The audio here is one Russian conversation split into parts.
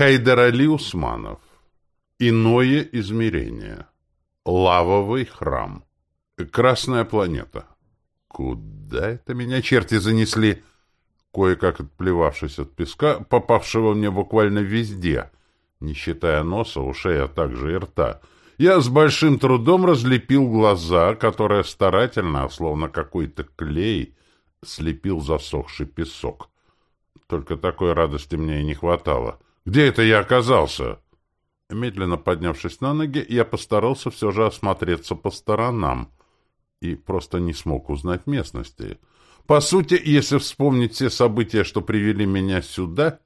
Хайдар Усманов. Иное измерение. Лавовый храм. Красная планета. Куда это меня черти занесли? Кое-как отплевавшись от песка, попавшего мне буквально везде, не считая носа, ушей, а также и рта, я с большим трудом разлепил глаза, которые старательно, словно какой-то клей, слепил засохший песок. Только такой радости мне и не хватало. Где это я оказался? Медленно поднявшись на ноги, я постарался все же осмотреться по сторонам и просто не смог узнать местности. По сути, если вспомнить все события, что привели меня сюда,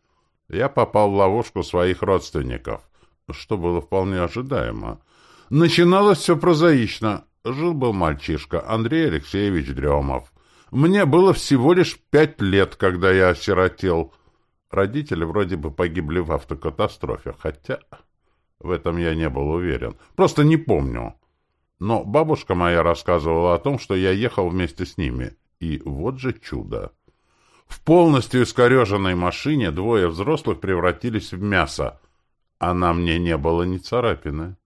я попал в ловушку своих родственников, что было вполне ожидаемо. Начиналось все прозаично. Жил-был мальчишка Андрей Алексеевич Дремов. Мне было всего лишь пять лет, когда я осиротел. Родители вроде бы погибли в автокатастрофе, хотя в этом я не был уверен. Просто не помню. Но бабушка моя рассказывала о том, что я ехал вместе с ними. И вот же чудо. В полностью искореженной машине двое взрослых превратились в мясо, а на мне не было ни царапины.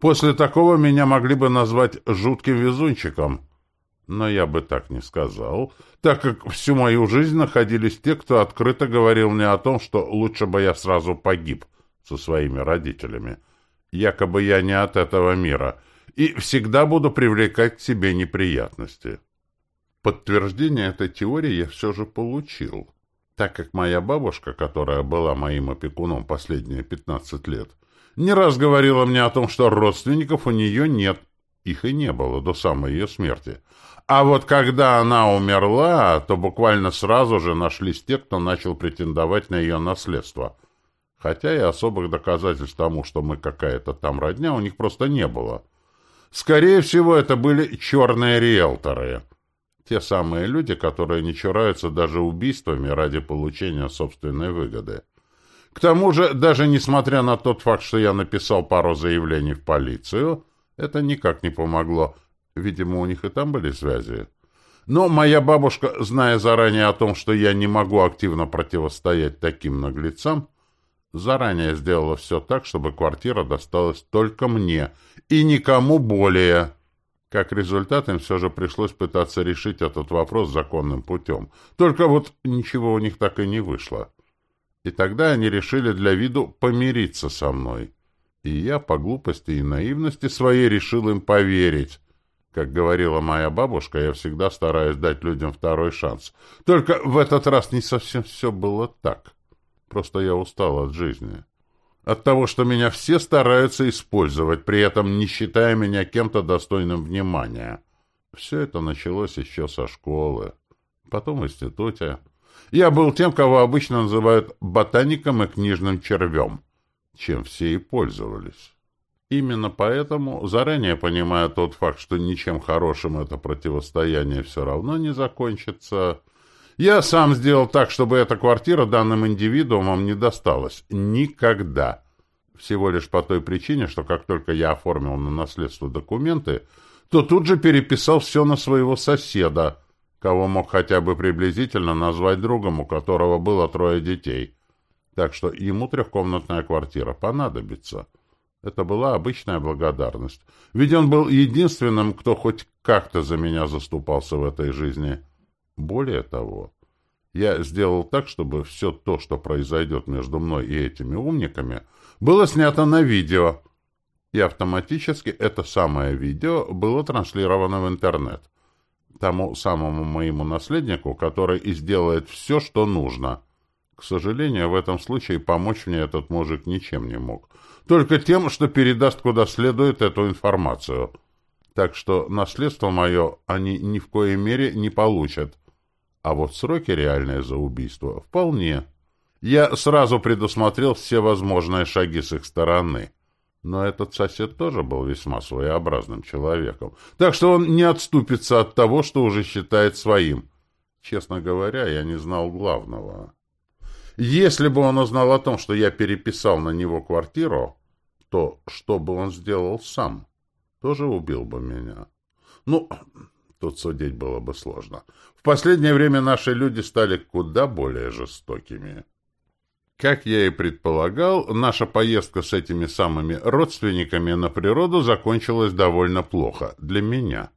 После такого меня могли бы назвать жутким везунчиком, но я бы так не сказал, так как всю мою жизнь находились те, кто открыто говорил мне о том, что лучше бы я сразу погиб со своими родителями. Якобы я не от этого мира, и всегда буду привлекать к себе неприятности. Подтверждение этой теории я все же получил, так как моя бабушка, которая была моим опекуном последние 15 лет, не раз говорила мне о том, что родственников у нее нет, их и не было до самой ее смерти. А вот когда она умерла, то буквально сразу же нашлись те, кто начал претендовать на ее наследство. Хотя и особых доказательств тому, что мы какая-то там родня, у них просто не было. Скорее всего, это были черные риэлторы. Те самые люди, которые не чураются даже убийствами ради получения собственной выгоды. К тому же, даже несмотря на тот факт, что я написал пару заявлений в полицию, это никак не помогло. Видимо, у них и там были связи. Но моя бабушка, зная заранее о том, что я не могу активно противостоять таким наглецам, заранее сделала все так, чтобы квартира досталась только мне и никому более. Как результат, им все же пришлось пытаться решить этот вопрос законным путем. Только вот ничего у них так и не вышло. И тогда они решили для виду помириться со мной. И я по глупости и наивности своей решил им поверить. Как говорила моя бабушка, я всегда стараюсь дать людям второй шанс. Только в этот раз не совсем все было так. Просто я устал от жизни. От того, что меня все стараются использовать, при этом не считая меня кем-то достойным внимания. Все это началось еще со школы, потом в институте. Я был тем, кого обычно называют ботаником и книжным червем, чем все и пользовались. Именно поэтому, заранее понимая тот факт, что ничем хорошим это противостояние все равно не закончится, я сам сделал так, чтобы эта квартира данным индивидуумам не досталась. Никогда. Всего лишь по той причине, что как только я оформил на наследство документы, то тут же переписал все на своего соседа, кого мог хотя бы приблизительно назвать другом, у которого было трое детей. Так что ему трехкомнатная квартира понадобится. Это была обычная благодарность. Ведь он был единственным, кто хоть как-то за меня заступался в этой жизни. Более того, я сделал так, чтобы все то, что произойдет между мной и этими умниками, было снято на видео. И автоматически это самое видео было транслировано в интернет. Тому самому моему наследнику, который и сделает все, что нужно. К сожалению, в этом случае помочь мне этот мужик ничем не мог только тем, что передаст куда следует эту информацию. Так что наследство мое они ни в коей мере не получат. А вот сроки реальные за убийство вполне. Я сразу предусмотрел все возможные шаги с их стороны. Но этот сосед тоже был весьма своеобразным человеком. Так что он не отступится от того, что уже считает своим. Честно говоря, я не знал главного. Если бы он узнал о том, что я переписал на него квартиру, то что бы он сделал сам? Тоже убил бы меня. Ну, тут судить было бы сложно. В последнее время наши люди стали куда более жестокими. Как я и предполагал, наша поездка с этими самыми родственниками на природу закончилась довольно плохо для меня,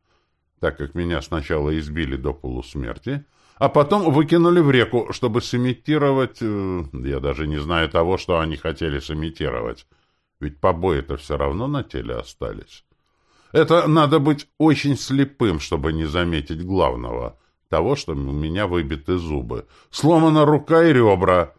так как меня сначала избили до полусмерти, а потом выкинули в реку, чтобы сымитировать... Э, я даже не знаю того, что они хотели сымитировать. Ведь побои-то все равно на теле остались. Это надо быть очень слепым, чтобы не заметить главного. Того, что у меня выбиты зубы. Сломана рука и ребра.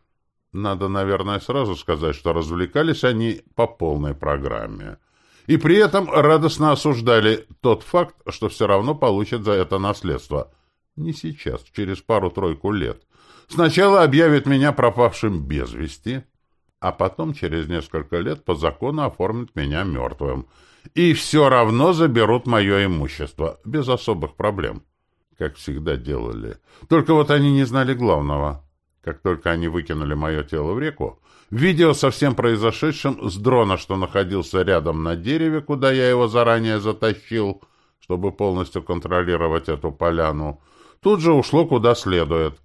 Надо, наверное, сразу сказать, что развлекались они по полной программе. И при этом радостно осуждали тот факт, что все равно получат за это наследство – не сейчас, через пару-тройку лет. Сначала объявят меня пропавшим без вести, а потом через несколько лет по закону оформят меня мертвым. И все равно заберут мое имущество, без особых проблем. Как всегда делали. Только вот они не знали главного. Как только они выкинули мое тело в реку, видео со всем произошедшим с дрона, что находился рядом на дереве, куда я его заранее затащил, чтобы полностью контролировать эту поляну, тут же ушло куда следует.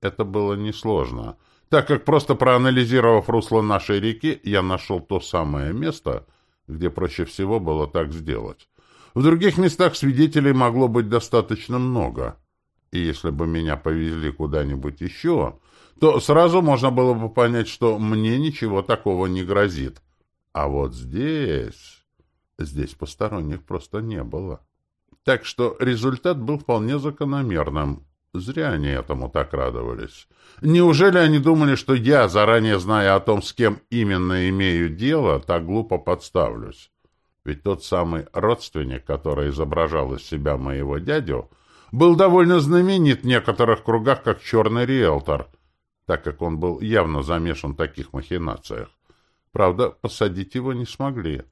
Это было несложно, так как просто проанализировав русло нашей реки, я нашел то самое место, где проще всего было так сделать. В других местах свидетелей могло быть достаточно много. И если бы меня повезли куда-нибудь еще, то сразу можно было бы понять, что мне ничего такого не грозит. А вот здесь... Здесь посторонних просто не было. Так что результат был вполне закономерным. Зря они этому так радовались. Неужели они думали, что я, заранее зная о том, с кем именно имею дело, так глупо подставлюсь? Ведь тот самый родственник, который изображал из себя моего дядю, был довольно знаменит в некоторых кругах как черный риэлтор, так как он был явно замешан в таких махинациях. Правда, посадить его не смогли.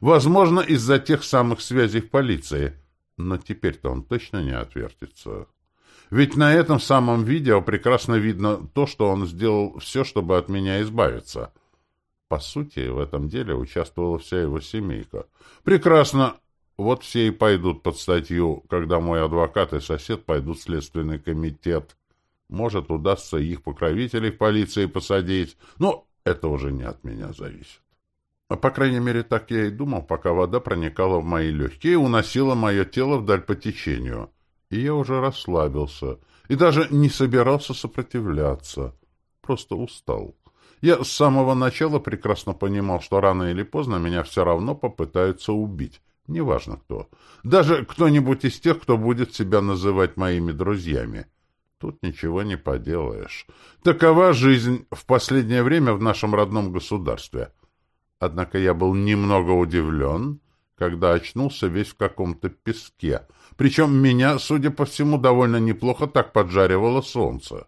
Возможно, из-за тех самых связей в полиции – но теперь-то он точно не отвертится. Ведь на этом самом видео прекрасно видно то, что он сделал все, чтобы от меня избавиться. По сути, в этом деле участвовала вся его семейка. Прекрасно. Вот все и пойдут под статью, когда мой адвокат и сосед пойдут в следственный комитет. Может, удастся их покровителей в полиции посадить. Но это уже не от меня зависит. А по крайней мере, так я и думал, пока вода проникала в мои легкие и уносила мое тело вдаль по течению. И я уже расслабился, и даже не собирался сопротивляться. Просто устал. Я с самого начала прекрасно понимал, что рано или поздно меня все равно попытаются убить. Неважно кто. Даже кто-нибудь из тех, кто будет себя называть моими друзьями. Тут ничего не поделаешь. Такова жизнь в последнее время в нашем родном государстве — Однако я был немного удивлен, когда очнулся весь в каком-то песке. Причем меня, судя по всему, довольно неплохо так поджаривало солнце.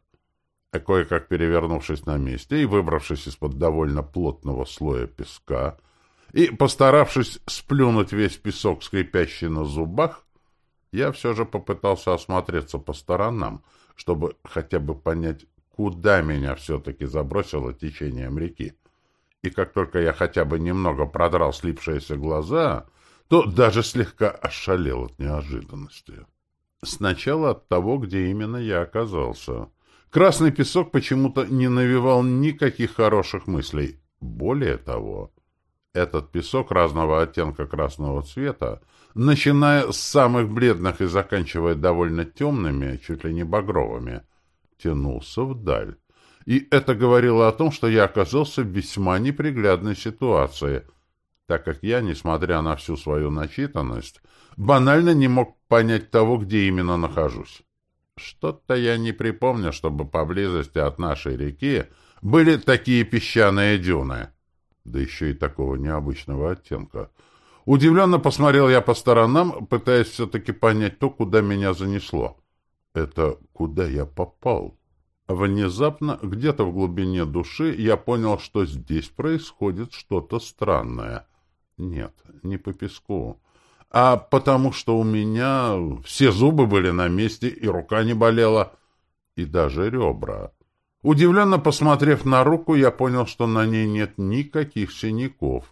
А кое-как перевернувшись на месте и выбравшись из-под довольно плотного слоя песка, и постаравшись сплюнуть весь песок, скрипящий на зубах, я все же попытался осмотреться по сторонам, чтобы хотя бы понять, куда меня все-таки забросило течением реки и как только я хотя бы немного продрал слипшиеся глаза, то даже слегка ошалел от неожиданности. Сначала от того, где именно я оказался. Красный песок почему-то не навевал никаких хороших мыслей. Более того, этот песок разного оттенка красного цвета, начиная с самых бледных и заканчивая довольно темными, чуть ли не багровыми, тянулся вдаль. И это говорило о том, что я оказался в весьма неприглядной ситуации, так как я, несмотря на всю свою начитанность, банально не мог понять того, где именно нахожусь. Что-то я не припомню, чтобы поблизости от нашей реки были такие песчаные дюны, да еще и такого необычного оттенка. Удивленно посмотрел я по сторонам, пытаясь все-таки понять то, куда меня занесло. Это куда я попал? Внезапно, где-то в глубине души, я понял, что здесь происходит что-то странное. Нет, не по песку, а потому что у меня все зубы были на месте, и рука не болела, и даже ребра. Удивленно посмотрев на руку, я понял, что на ней нет никаких синяков,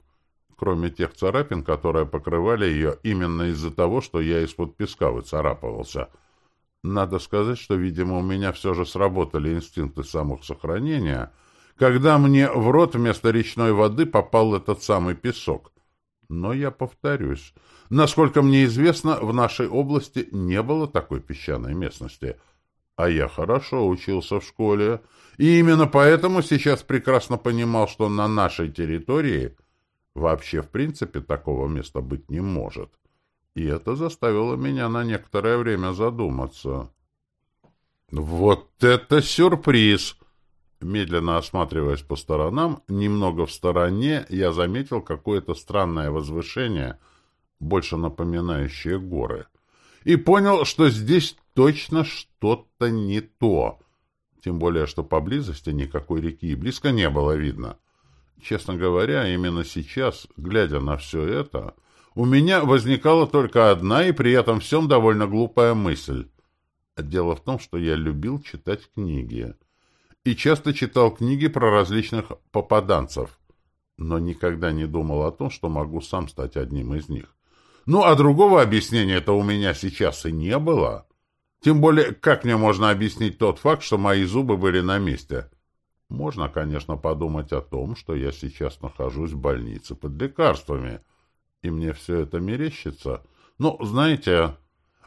кроме тех царапин, которые покрывали ее именно из-за того, что я из-под песка выцарапывался — надо сказать, что, видимо, у меня все же сработали инстинкты самосохранения, когда мне в рот вместо речной воды попал этот самый песок. Но я повторюсь, насколько мне известно, в нашей области не было такой песчаной местности. А я хорошо учился в школе, и именно поэтому сейчас прекрасно понимал, что на нашей территории вообще в принципе такого места быть не может. И это заставило меня на некоторое время задуматься. «Вот это сюрприз!» Медленно осматриваясь по сторонам, немного в стороне, я заметил какое-то странное возвышение, больше напоминающее горы. И понял, что здесь точно что-то не то. Тем более, что поблизости никакой реки и близко не было видно. Честно говоря, именно сейчас, глядя на все это, у меня возникала только одна и при этом всем довольно глупая мысль. Дело в том, что я любил читать книги и часто читал книги про различных попаданцев, но никогда не думал о том, что могу сам стать одним из них. Ну, а другого объяснения-то у меня сейчас и не было. Тем более, как мне можно объяснить тот факт, что мои зубы были на месте? Можно, конечно, подумать о том, что я сейчас нахожусь в больнице под лекарствами, и мне все это мерещится. Но, знаете,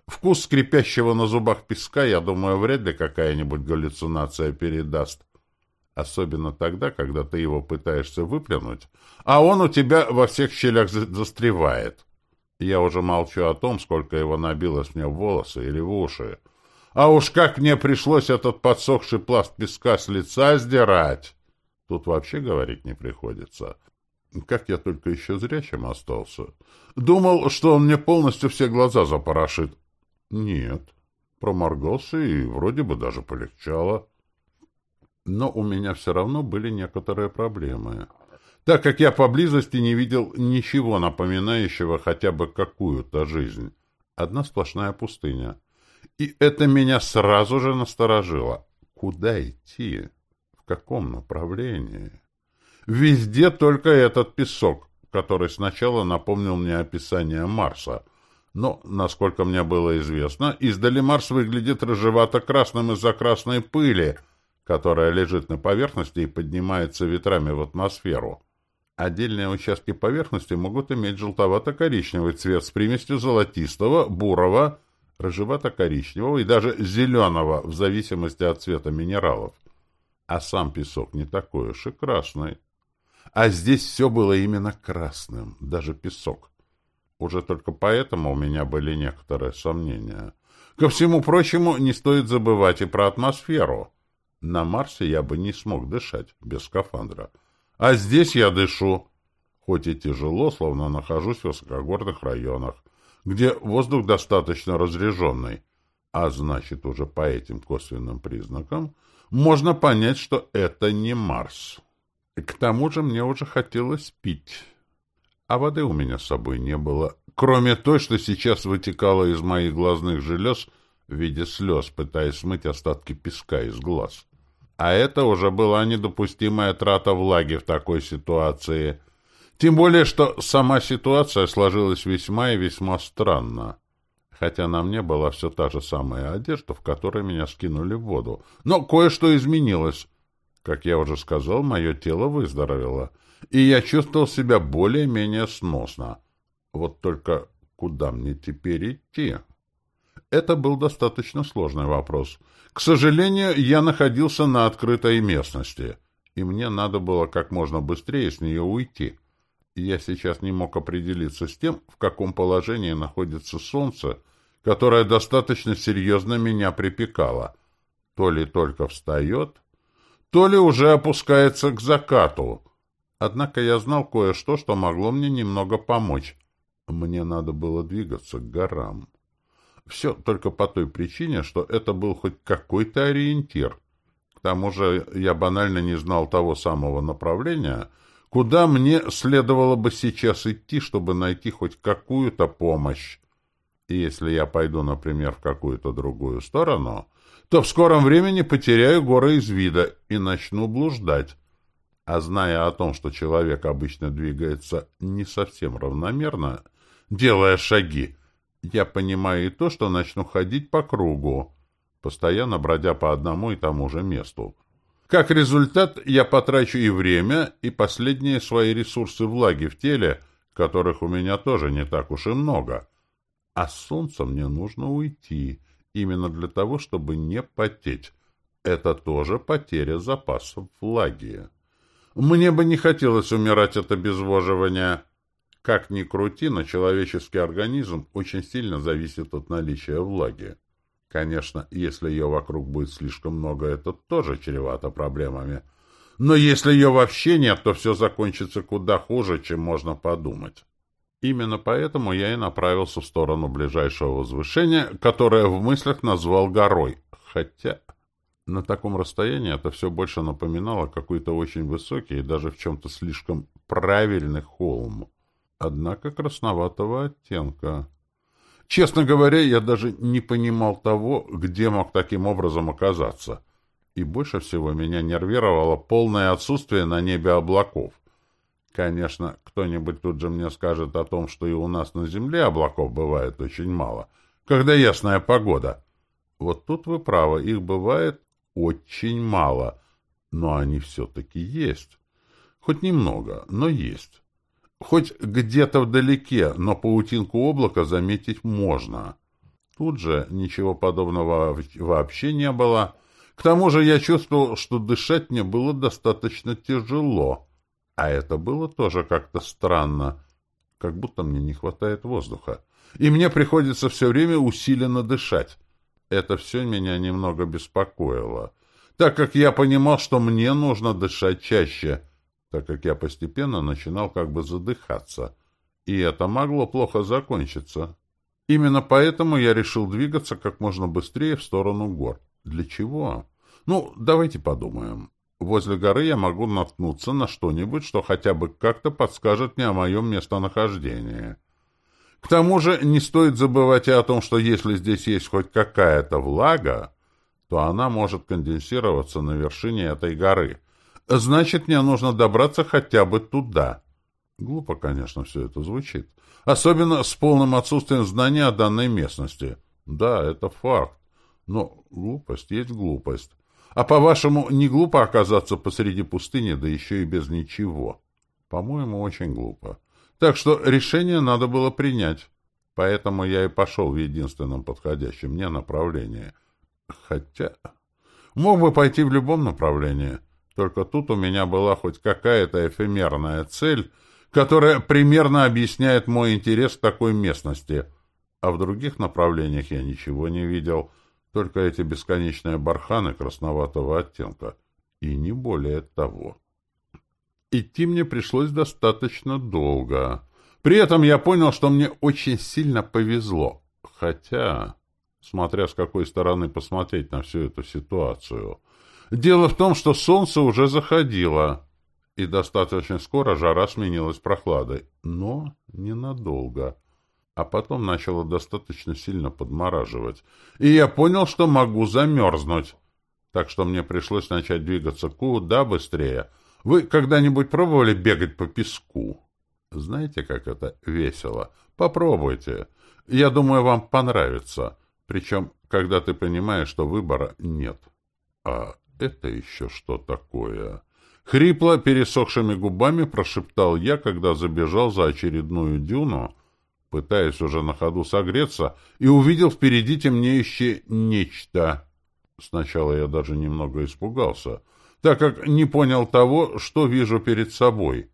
Вкус скрипящего на зубах песка, я думаю, вряд ли какая-нибудь галлюцинация передаст. Особенно тогда, когда ты его пытаешься выплюнуть, а он у тебя во всех щелях застревает. Я уже молчу о том, сколько его набилось мне в волосы или в уши. А уж как мне пришлось этот подсохший пласт песка с лица сдирать! Тут вообще говорить не приходится. Как я только еще зрячим остался. Думал, что он мне полностью все глаза запорошит. Нет. Проморгался и вроде бы даже полегчало. Но у меня все равно были некоторые проблемы. Так как я поблизости не видел ничего напоминающего хотя бы какую-то жизнь. Одна сплошная пустыня. И это меня сразу же насторожило. Куда идти? В каком направлении? Везде только этот песок, который сначала напомнил мне описание Марса — но, насколько мне было известно, издали Марс выглядит рыжевато-красным из-за красной пыли, которая лежит на поверхности и поднимается ветрами в атмосферу. Отдельные участки поверхности могут иметь желтовато-коричневый цвет с примесью золотистого, бурого, рыжевато-коричневого и даже зеленого, в зависимости от цвета минералов. А сам песок не такой уж и красный. А здесь все было именно красным, даже песок. Уже только поэтому у меня были некоторые сомнения. Ко всему прочему, не стоит забывать и про атмосферу. На Марсе я бы не смог дышать без скафандра. А здесь я дышу. Хоть и тяжело, словно нахожусь в высокогорных районах, где воздух достаточно разреженный. А значит, уже по этим косвенным признакам можно понять, что это не Марс. К тому же мне уже хотелось пить а воды у меня с собой не было, кроме той, что сейчас вытекала из моих глазных желез в виде слез, пытаясь смыть остатки песка из глаз. А это уже была недопустимая трата влаги в такой ситуации. Тем более, что сама ситуация сложилась весьма и весьма странно. Хотя на мне была все та же самая одежда, в которой меня скинули в воду. Но кое-что изменилось. Как я уже сказал, мое тело выздоровело — и я чувствовал себя более-менее сносно. Вот только куда мне теперь идти? Это был достаточно сложный вопрос. К сожалению, я находился на открытой местности, и мне надо было как можно быстрее с нее уйти. Я сейчас не мог определиться с тем, в каком положении находится солнце, которое достаточно серьезно меня припекало. То ли только встает, то ли уже опускается к закату. Однако я знал кое-что, что могло мне немного помочь. Мне надо было двигаться к горам. Все только по той причине, что это был хоть какой-то ориентир. К тому же я банально не знал того самого направления, куда мне следовало бы сейчас идти, чтобы найти хоть какую-то помощь. И если я пойду, например, в какую-то другую сторону, то в скором времени потеряю горы из вида и начну блуждать. А зная о том, что человек обычно двигается не совсем равномерно, делая шаги, я понимаю и то, что начну ходить по кругу, постоянно бродя по одному и тому же месту. Как результат, я потрачу и время, и последние свои ресурсы влаги в теле, которых у меня тоже не так уж и много. А с солнца мне нужно уйти, именно для того, чтобы не потеть. Это тоже потеря запасов влаги. Мне бы не хотелось умирать от обезвоживания. Как ни крути, но человеческий организм очень сильно зависит от наличия влаги. Конечно, если ее вокруг будет слишком много, это тоже чревато проблемами. Но если ее вообще нет, то все закончится куда хуже, чем можно подумать. Именно поэтому я и направился в сторону ближайшего возвышения, которое в мыслях назвал горой. Хотя на таком расстоянии это все больше напоминало какой-то очень высокий и даже в чем-то слишком правильный холм однако красноватого оттенка. Честно говоря, я даже не понимал того, где мог таким образом оказаться. И больше всего меня нервировало полное отсутствие на небе облаков. Конечно, кто-нибудь тут же мне скажет о том, что и у нас на земле облаков бывает очень мало, когда ясная погода. Вот тут вы правы, их бывает очень мало, но они все-таки есть. Хоть немного, но есть. Хоть где-то вдалеке, но паутинку облака заметить можно. Тут же ничего подобного вообще не было. К тому же я чувствовал, что дышать мне было достаточно тяжело. А это было тоже как-то странно. Как будто мне не хватает воздуха. И мне приходится все время усиленно дышать. Это все меня немного беспокоило, так как я понимал, что мне нужно дышать чаще — так как я постепенно начинал как бы задыхаться, и это могло плохо закончиться. Именно поэтому я решил двигаться как можно быстрее в сторону гор. Для чего? Ну, давайте подумаем. Возле горы я могу наткнуться на что-нибудь, что хотя бы как-то подскажет мне о моем местонахождении. К тому же не стоит забывать и о том, что если здесь есть хоть какая-то влага, то она может конденсироваться на вершине этой горы, Значит, мне нужно добраться хотя бы туда. Глупо, конечно, все это звучит. Особенно с полным отсутствием знания о данной местности. Да, это факт. Но глупость есть глупость. А по-вашему, не глупо оказаться посреди пустыни, да еще и без ничего? По-моему, очень глупо. Так что решение надо было принять. Поэтому я и пошел в единственном подходящем мне направлении. Хотя... Мог бы пойти в любом направлении. Только тут у меня была хоть какая-то эфемерная цель, которая примерно объясняет мой интерес к такой местности. А в других направлениях я ничего не видел, только эти бесконечные барханы красноватого оттенка. И не более того. Идти мне пришлось достаточно долго. При этом я понял, что мне очень сильно повезло. Хотя, смотря с какой стороны посмотреть на всю эту ситуацию... Дело в том, что солнце уже заходило, и достаточно скоро жара сменилась прохладой, но ненадолго. А потом начало достаточно сильно подмораживать, и я понял, что могу замерзнуть. Так что мне пришлось начать двигаться куда быстрее. Вы когда-нибудь пробовали бегать по песку? Знаете, как это весело? Попробуйте. Я думаю, вам понравится. Причем, когда ты понимаешь, что выбора нет. А это еще что такое? Хрипло, пересохшими губами прошептал я, когда забежал за очередную дюну, пытаясь уже на ходу согреться, и увидел впереди темнеющее нечто. Сначала я даже немного испугался, так как не понял того, что вижу перед собой.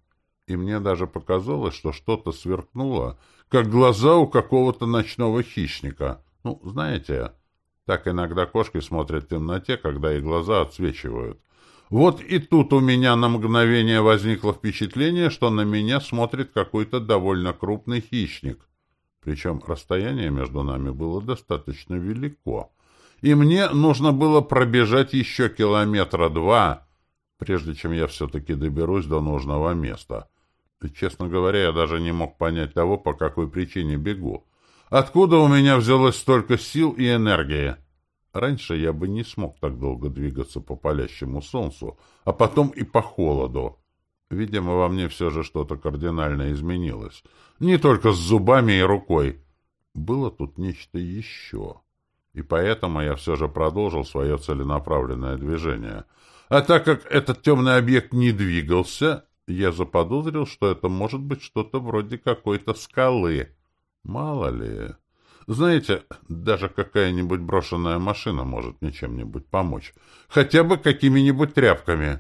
И мне даже показалось, что что-то сверкнуло, как глаза у какого-то ночного хищника. Ну, знаете, так иногда кошки смотрят в темноте, когда их глаза отсвечивают. Вот и тут у меня на мгновение возникло впечатление, что на меня смотрит какой-то довольно крупный хищник. Причем расстояние между нами было достаточно велико. И мне нужно было пробежать еще километра два, прежде чем я все-таки доберусь до нужного места. И, честно говоря, я даже не мог понять того, по какой причине бегу. Откуда у меня взялось столько сил и энергии? Раньше я бы не смог так долго двигаться по палящему солнцу, а потом и по холоду. Видимо, во мне все же что-то кардинально изменилось. Не только с зубами и рукой. Было тут нечто еще. И поэтому я все же продолжил свое целенаправленное движение. А так как этот темный объект не двигался, я заподозрил, что это может быть что-то вроде какой-то скалы. Мало ли... Знаете, даже какая-нибудь брошенная машина может мне чем-нибудь помочь. Хотя бы какими-нибудь тряпками.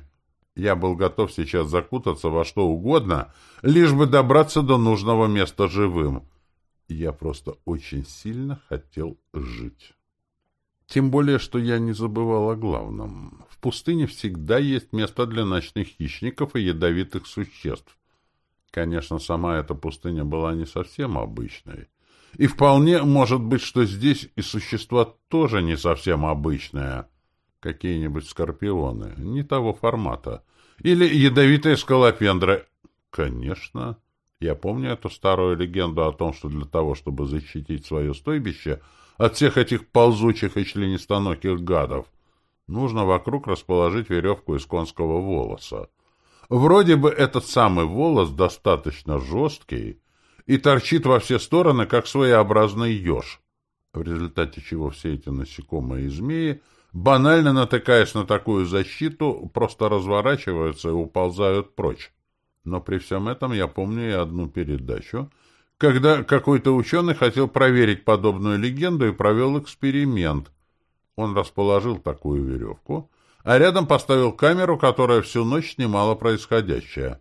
Я был готов сейчас закутаться во что угодно, лишь бы добраться до нужного места живым. Я просто очень сильно хотел жить. Тем более, что я не забывал о главном. В пустыне всегда есть место для ночных хищников и ядовитых существ. Конечно, сама эта пустыня была не совсем обычной. И вполне может быть, что здесь и существа тоже не совсем обычные. Какие-нибудь скорпионы, не того формата. Или ядовитые скалопендры. Конечно. Я помню эту старую легенду о том, что для того, чтобы защитить свое стойбище от всех этих ползучих и членистоногих гадов, нужно вокруг расположить веревку из конского волоса. Вроде бы этот самый волос достаточно жесткий, и торчит во все стороны, как своеобразный еж, в результате чего все эти насекомые и змеи, банально натыкаясь на такую защиту, просто разворачиваются и уползают прочь. Но при всем этом я помню и одну передачу, когда какой-то ученый хотел проверить подобную легенду и провел эксперимент. Он расположил такую веревку, а рядом поставил камеру, которая всю ночь снимала происходящее.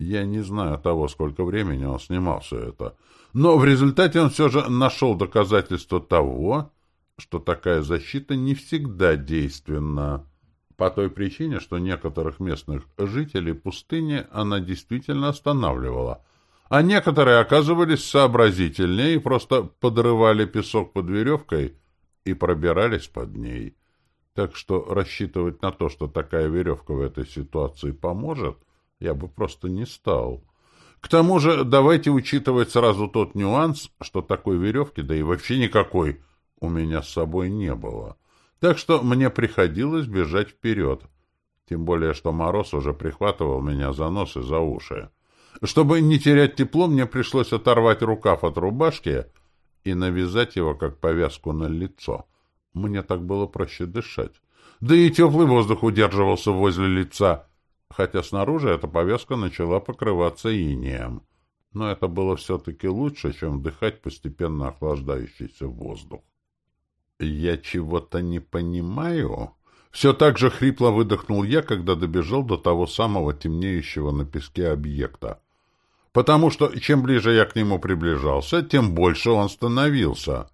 Я не знаю того, сколько времени он снимал все это. Но в результате он все же нашел доказательство того, что такая защита не всегда действенна. По той причине, что некоторых местных жителей пустыни она действительно останавливала, а некоторые оказывались сообразительнее и просто подрывали песок под веревкой и пробирались под ней. Так что рассчитывать на то, что такая веревка в этой ситуации поможет – я бы просто не стал. К тому же давайте учитывать сразу тот нюанс, что такой веревки, да и вообще никакой, у меня с собой не было. Так что мне приходилось бежать вперед. Тем более, что мороз уже прихватывал меня за нос и за уши. Чтобы не терять тепло, мне пришлось оторвать рукав от рубашки и навязать его как повязку на лицо. Мне так было проще дышать. Да и теплый воздух удерживался возле лица — хотя снаружи эта повязка начала покрываться инеем. Но это было все-таки лучше, чем вдыхать постепенно охлаждающийся воздух. «Я чего-то не понимаю?» Все так же хрипло выдохнул я, когда добежал до того самого темнеющего на песке объекта. Потому что чем ближе я к нему приближался, тем больше он становился.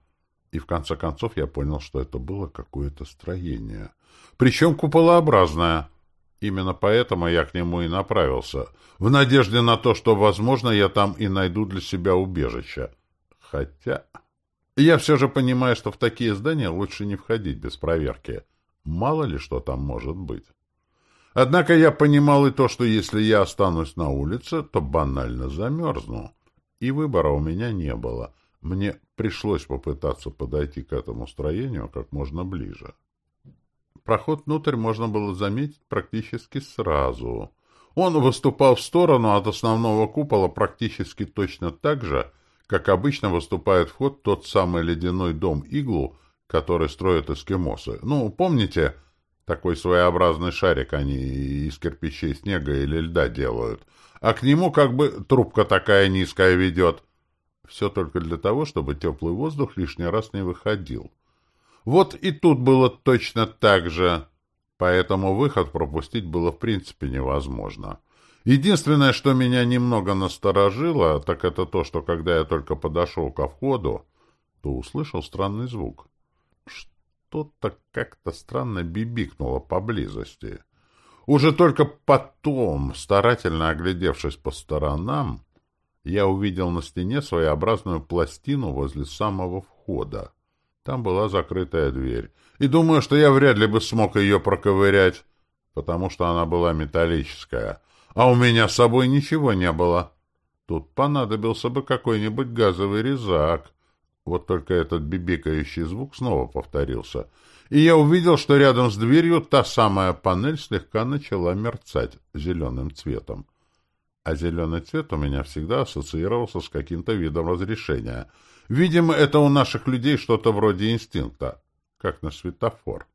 И в конце концов я понял, что это было какое-то строение. Причем куполообразное — Именно поэтому я к нему и направился, в надежде на то, что, возможно, я там и найду для себя убежище. Хотя... Я все же понимаю, что в такие здания лучше не входить без проверки. Мало ли что там может быть. Однако я понимал и то, что если я останусь на улице, то банально замерзну. И выбора у меня не было. Мне пришлось попытаться подойти к этому строению как можно ближе. Проход внутрь можно было заметить практически сразу. Он выступал в сторону от основного купола практически точно так же, как обычно выступает вход в тот самый ледяной дом-иглу, который строят эскимосы. Ну, помните, такой своеобразный шарик они из кирпичей снега или льда делают, а к нему как бы трубка такая низкая ведет. Все только для того, чтобы теплый воздух лишний раз не выходил. Вот и тут было точно так же, поэтому выход пропустить было в принципе невозможно. Единственное, что меня немного насторожило, так это то, что когда я только подошел ко входу, то услышал странный звук. Что-то как-то странно бибикнуло поблизости. Уже только потом, старательно оглядевшись по сторонам, я увидел на стене своеобразную пластину возле самого входа. Там была закрытая дверь. И думаю, что я вряд ли бы смог ее проковырять, потому что она была металлическая. А у меня с собой ничего не было. Тут понадобился бы какой-нибудь газовый резак. Вот только этот бибикающий звук снова повторился. И я увидел, что рядом с дверью та самая панель слегка начала мерцать зеленым цветом. А зеленый цвет у меня всегда ассоциировался с каким-то видом разрешения — Видимо, это у наших людей что-то вроде инстинкта, как на светофор.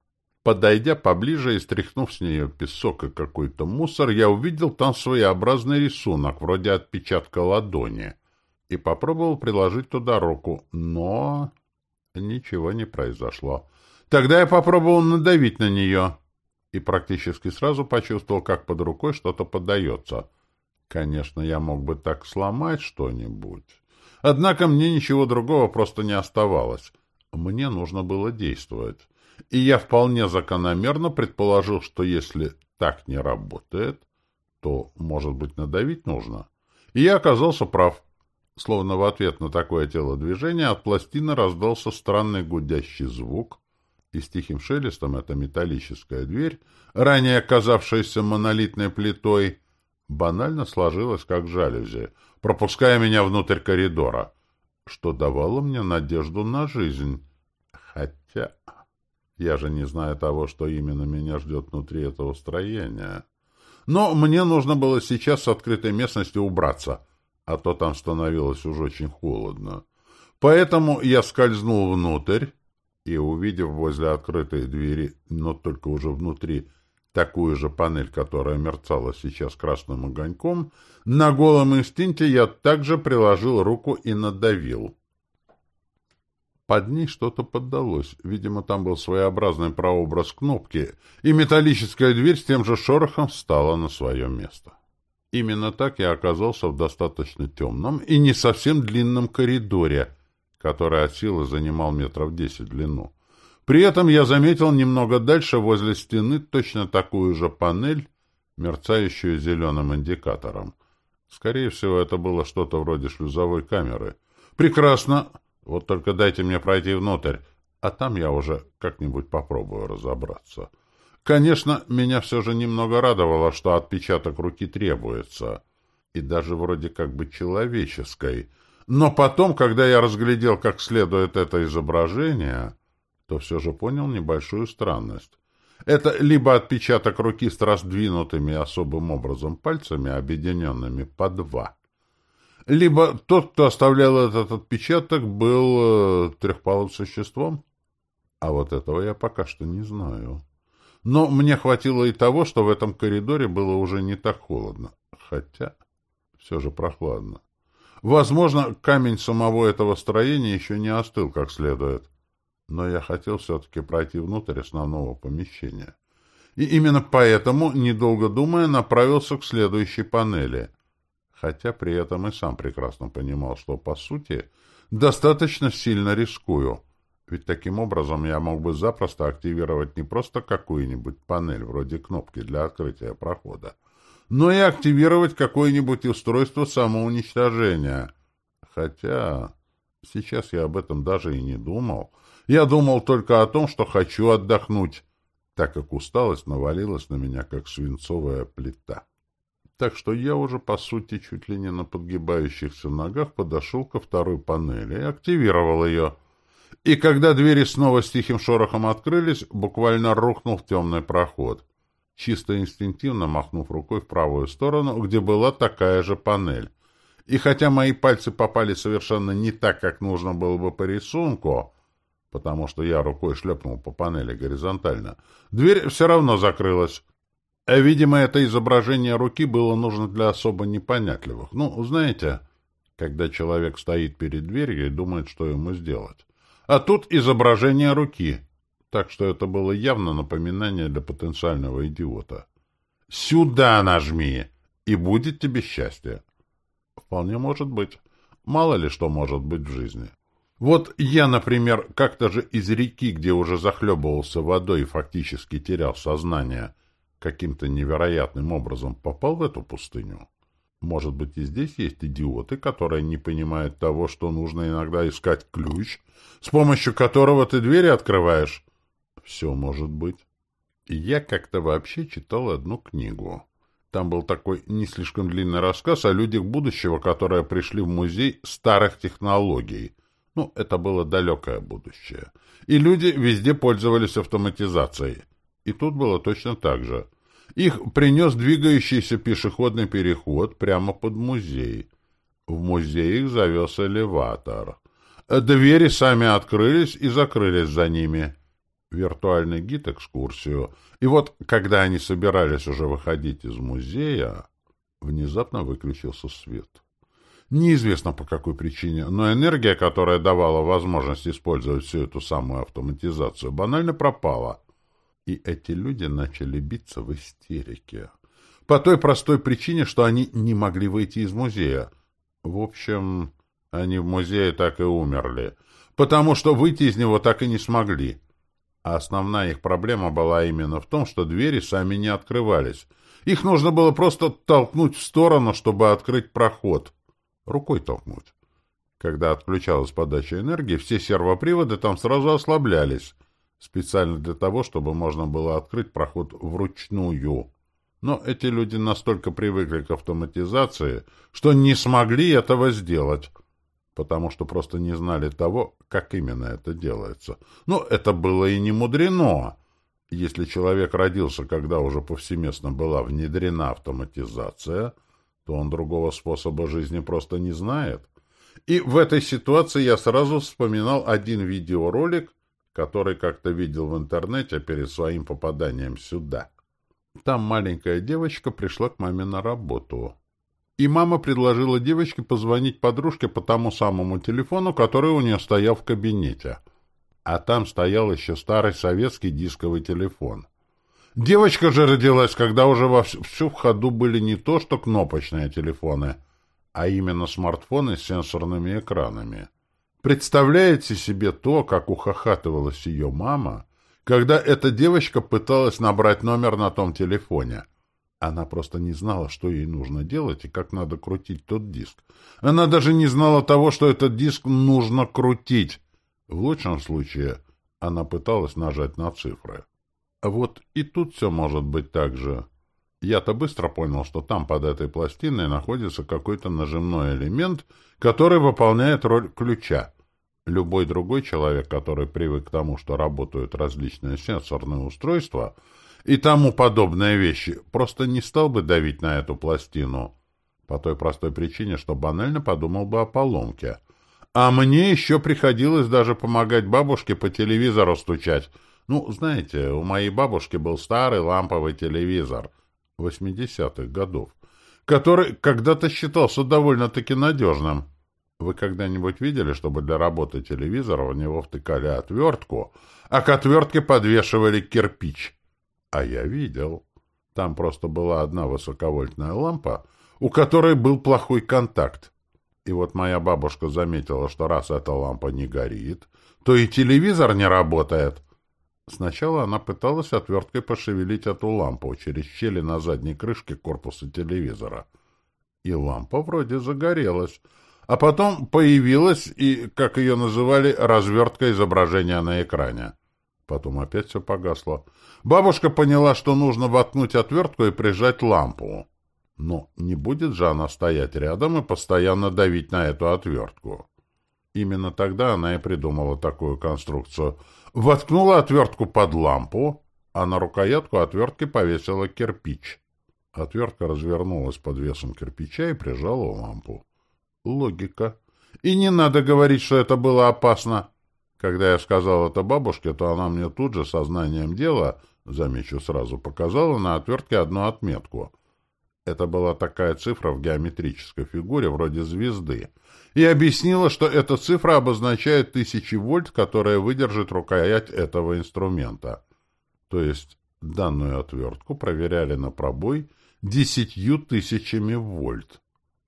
Подойдя поближе и стряхнув с нее песок и какой-то мусор, я увидел там своеобразный рисунок, вроде отпечатка ладони, и попробовал приложить туда руку, но ничего не произошло. Тогда я попробовал надавить на нее и практически сразу почувствовал, как под рукой что-то поддается. Конечно, я мог бы так сломать что-нибудь. Однако мне ничего другого просто не оставалось. Мне нужно было действовать. И я вполне закономерно предположил, что если так не работает, то, может быть, надавить нужно. И я оказался прав. Словно в ответ на такое телодвижение от пластины раздался странный гудящий звук, и с тихим шелестом эта металлическая дверь, ранее оказавшаяся монолитной плитой, банально сложилась как жалюзи, пропуская меня внутрь коридора, что давало мне надежду на жизнь. Хотя я же не знаю того, что именно меня ждет внутри этого строения. Но мне нужно было сейчас с открытой местности убраться, а то там становилось уже очень холодно. Поэтому я скользнул внутрь и, увидев возле открытой двери, но только уже внутри, такую же панель, которая мерцала сейчас красным огоньком, на голом инстинкте я также приложил руку и надавил. Под ней что-то поддалось. Видимо, там был своеобразный прообраз кнопки, и металлическая дверь с тем же шорохом встала на свое место. Именно так я оказался в достаточно темном и не совсем длинном коридоре, который от силы занимал метров десять длину. При этом я заметил немного дальше возле стены точно такую же панель, мерцающую зеленым индикатором. Скорее всего, это было что-то вроде шлюзовой камеры. «Прекрасно! Вот только дайте мне пройти внутрь, а там я уже как-нибудь попробую разобраться». Конечно, меня все же немного радовало, что отпечаток руки требуется, и даже вроде как бы человеческой. Но потом, когда я разглядел как следует это изображение, то все же понял небольшую странность. Это либо отпечаток руки с раздвинутыми особым образом пальцами, объединенными по два, либо тот, кто оставлял этот отпечаток, был э, трехпалым существом. А вот этого я пока что не знаю. Но мне хватило и того, что в этом коридоре было уже не так холодно. Хотя все же прохладно. Возможно, камень самого этого строения еще не остыл как следует но я хотел все-таки пройти внутрь основного помещения. И именно поэтому, недолго думая, направился к следующей панели, хотя при этом и сам прекрасно понимал, что, по сути, достаточно сильно рискую, ведь таким образом я мог бы запросто активировать не просто какую-нибудь панель, вроде кнопки для открытия прохода, но и активировать какое-нибудь устройство самоуничтожения. Хотя сейчас я об этом даже и не думал, я думал только о том, что хочу отдохнуть, так как усталость навалилась на меня, как свинцовая плита. Так что я уже, по сути, чуть ли не на подгибающихся ногах подошел ко второй панели и активировал ее. И когда двери снова с тихим шорохом открылись, буквально рухнул в темный проход, чисто инстинктивно махнув рукой в правую сторону, где была такая же панель. И хотя мои пальцы попали совершенно не так, как нужно было бы по рисунку, потому что я рукой шлепнул по панели горизонтально. Дверь все равно закрылась. А, видимо, это изображение руки было нужно для особо непонятливых. Ну, знаете, когда человек стоит перед дверью и думает, что ему сделать. А тут изображение руки. Так что это было явно напоминание для потенциального идиота. «Сюда нажми, и будет тебе счастье». Вполне может быть. Мало ли что может быть в жизни. Вот я, например, как-то же из реки, где уже захлебывался водой и фактически терял сознание, каким-то невероятным образом попал в эту пустыню. Может быть, и здесь есть идиоты, которые не понимают того, что нужно иногда искать ключ, с помощью которого ты двери открываешь. Все может быть. Я как-то вообще читал одну книгу. Там был такой не слишком длинный рассказ о людях будущего, которые пришли в музей старых технологий — ну, это было далекое будущее. И люди везде пользовались автоматизацией. И тут было точно так же. Их принес двигающийся пешеходный переход прямо под музей. В музей их завез элеватор. Двери сами открылись и закрылись за ними. виртуальный гид экскурсию. И вот, когда они собирались уже выходить из музея, внезапно выключился свет. Неизвестно по какой причине, но энергия, которая давала возможность использовать всю эту самую автоматизацию, банально пропала. И эти люди начали биться в истерике. По той простой причине, что они не могли выйти из музея. В общем, они в музее так и умерли, потому что выйти из него так и не смогли. А основная их проблема была именно в том, что двери сами не открывались. Их нужно было просто толкнуть в сторону, чтобы открыть проход. Рукой толкнуть. Когда отключалась подача энергии, все сервоприводы там сразу ослаблялись, специально для того, чтобы можно было открыть проход вручную. Но эти люди настолько привыкли к автоматизации, что не смогли этого сделать потому что просто не знали того, как именно это делается. Но это было и не мудрено. Если человек родился, когда уже повсеместно была внедрена автоматизация, то он другого способа жизни просто не знает. И в этой ситуации я сразу вспоминал один видеоролик, который как-то видел в интернете перед своим попаданием сюда. Там маленькая девочка пришла к маме на работу и мама предложила девочке позвонить подружке по тому самому телефону, который у нее стоял в кабинете. А там стоял еще старый советский дисковый телефон. Девочка же родилась, когда уже во всю в ходу были не то что кнопочные телефоны, а именно смартфоны с сенсорными экранами. Представляете себе то, как ухахатывалась ее мама, когда эта девочка пыталась набрать номер на том телефоне? Она просто не знала, что ей нужно делать и как надо крутить тот диск. Она даже не знала того, что этот диск нужно крутить. В лучшем случае она пыталась нажать на цифры. Вот и тут все может быть так же. Я-то быстро понял, что там под этой пластиной находится какой-то нажимной элемент, который выполняет роль ключа. Любой другой человек, который привык к тому, что работают различные сенсорные устройства — и тому подобные вещи, просто не стал бы давить на эту пластину. По той простой причине, что банально подумал бы о поломке. А мне еще приходилось даже помогать бабушке по телевизору стучать. Ну, знаете, у моей бабушки был старый ламповый телевизор 80-х годов, который когда-то считался довольно-таки надежным. Вы когда-нибудь видели, чтобы для работы телевизора в него втыкали отвертку, а к отвертке подвешивали кирпич? А я видел. Там просто была одна высоковольтная лампа, у которой был плохой контакт. И вот моя бабушка заметила, что раз эта лампа не горит, то и телевизор не работает. Сначала она пыталась отверткой пошевелить эту лампу через щели на задней крышке корпуса телевизора. И лампа вроде загорелась. А потом появилась и, как ее называли, развертка изображения на экране. Потом опять все погасло. Бабушка поняла, что нужно воткнуть отвертку и прижать лампу. Но не будет же она стоять рядом и постоянно давить на эту отвертку. Именно тогда она и придумала такую конструкцию. Воткнула отвертку под лампу, а на рукоятку отвертки повесила кирпич. Отвертка развернулась под весом кирпича и прижала лампу. Логика. И не надо говорить, что это было опасно. Когда я сказал это бабушке, то она мне тут же сознанием дела, замечу сразу, показала на отвертке одну отметку. Это была такая цифра в геометрической фигуре, вроде звезды, и объяснила, что эта цифра обозначает тысячи вольт, которые выдержит рукоять этого инструмента. То есть данную отвертку проверяли на пробой десятью тысячами вольт.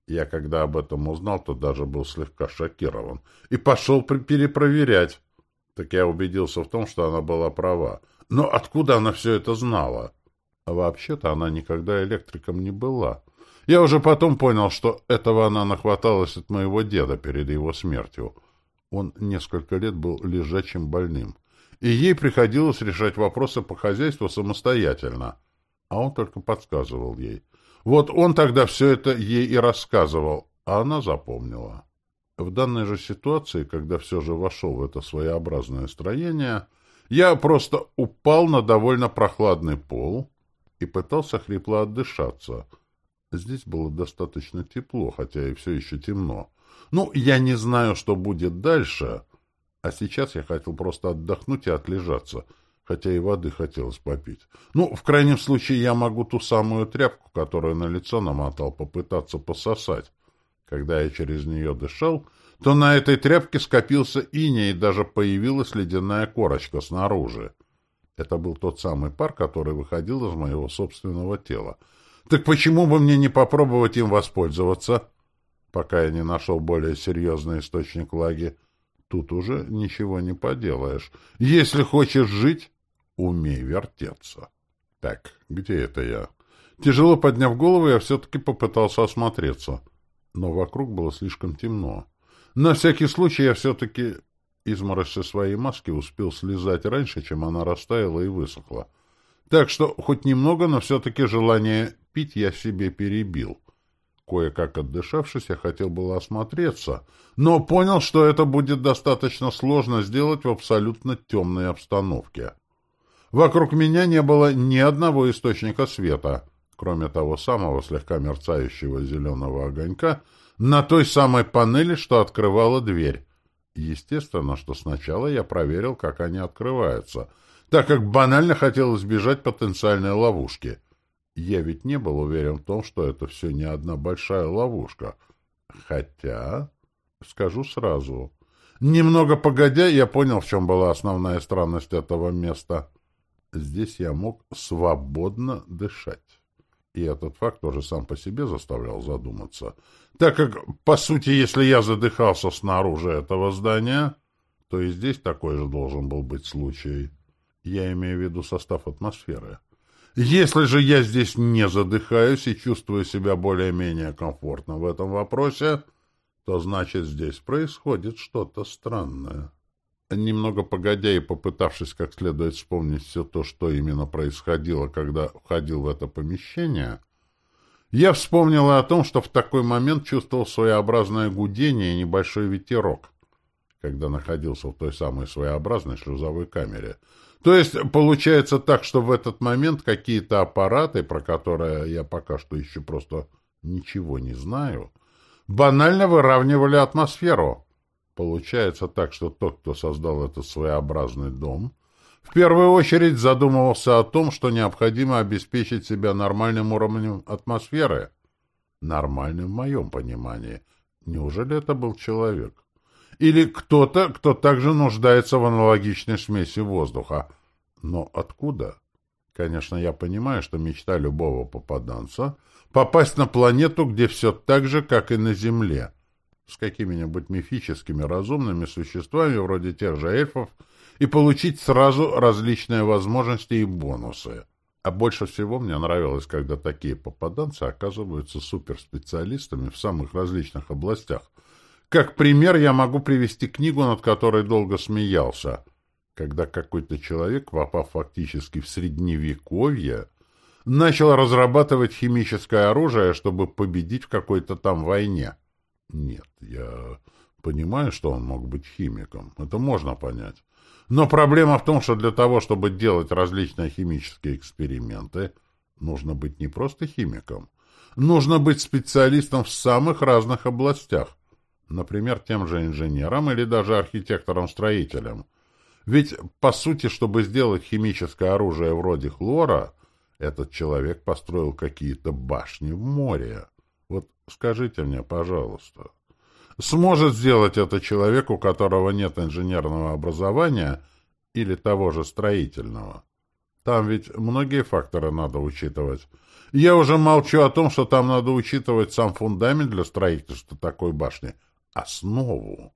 Я, когда об этом узнал, то даже был слегка шокирован и пошел перепроверять. Так я убедился в том, что она была права. Но откуда она все это знала? А вообще-то она никогда электриком не была. Я уже потом понял, что этого она нахваталась от моего деда перед его смертью. Он несколько лет был лежачим больным, и ей приходилось решать вопросы по хозяйству самостоятельно, а он только подсказывал ей. Вот он тогда все это ей и рассказывал, а она запомнила. В данной же ситуации, когда все же вошел в это своеобразное строение, я просто упал на довольно прохладный пол и пытался хрипло отдышаться. Здесь было достаточно тепло, хотя и все еще темно. Ну, я не знаю, что будет дальше, а сейчас я хотел просто отдохнуть и отлежаться. хотя и воды хотелось попить. Ну, в крайнем случае, я могу ту самую тряпку, которую на лицо намотал, попытаться пососать. Когда я через нее дышал, то на этой тряпке скопился иней, и даже появилась ледяная корочка снаружи. Это был тот самый пар, который выходил из моего собственного тела. Так почему бы мне не попробовать им воспользоваться, пока я не нашел более серьезный источник влаги? Тут уже ничего не поделаешь. Если хочешь жить, умей вертеться. Так, где это я? Тяжело подняв голову, я все-таки попытался осмотреться. Но вокруг было слишком темно. На всякий случай я все-таки изморозь со своей маски успел слезать раньше, чем она растаяла и высохла. Так что хоть немного, но все-таки желание пить я себе перебил. Кое-как отдышавшись, я хотел было осмотреться, но понял, что это будет достаточно сложно сделать в абсолютно темной обстановке. Вокруг меня не было ни одного источника света, кроме того самого слегка мерцающего зеленого огонька на той самой панели, что открывала дверь. Естественно, что сначала я проверил, как они открываются, так как банально хотел избежать потенциальной ловушки. Я ведь не был уверен в том, что это все не одна большая ловушка. Хотя, скажу сразу, немного погодя, я понял, в чем была основная странность этого места. Здесь я мог свободно дышать. И этот факт тоже сам по себе заставлял задуматься. Так как, по сути, если я задыхался снаружи этого здания, то и здесь такой же должен был быть случай. Я имею в виду состав атмосферы. Если же я здесь не задыхаюсь и чувствую себя более-менее комфортно в этом вопросе, то значит здесь происходит что-то странное. Немного погодя и попытавшись как следует вспомнить все то, что именно происходило, когда входил в это помещение, я вспомнил о том, что в такой момент чувствовал своеобразное гудение и небольшой ветерок, когда находился в той самой своеобразной шлюзовой камере — то есть получается так, что в этот момент какие-то аппараты, про которые я пока что еще просто ничего не знаю, банально выравнивали атмосферу. Получается так, что тот, кто создал этот своеобразный дом, в первую очередь задумывался о том, что необходимо обеспечить себя нормальным уровнем атмосферы. Нормальным в моем понимании. Неужели это был человек? Или кто-то, кто также нуждается в аналогичной смеси воздуха. Но откуда? Конечно, я понимаю, что мечта любого попаданца — попасть на планету, где все так же, как и на Земле, с какими-нибудь мифическими разумными существами, вроде тех же эльфов, и получить сразу различные возможности и бонусы. А больше всего мне нравилось, когда такие попаданцы оказываются суперспециалистами в самых различных областях — как пример я могу привести книгу, над которой долго смеялся, когда какой-то человек, попав фактически в средневековье, начал разрабатывать химическое оружие, чтобы победить в какой-то там войне. Нет, я понимаю, что он мог быть химиком. Это можно понять. Но проблема в том, что для того, чтобы делать различные химические эксперименты, нужно быть не просто химиком. Нужно быть специалистом в самых разных областях например, тем же инженером или даже архитектором-строителем. Ведь, по сути, чтобы сделать химическое оружие вроде хлора, этот человек построил какие-то башни в море. Вот скажите мне, пожалуйста, сможет сделать это человек, у которого нет инженерного образования или того же строительного? Там ведь многие факторы надо учитывать. Я уже молчу о том, что там надо учитывать сам фундамент для строительства такой башни, основу.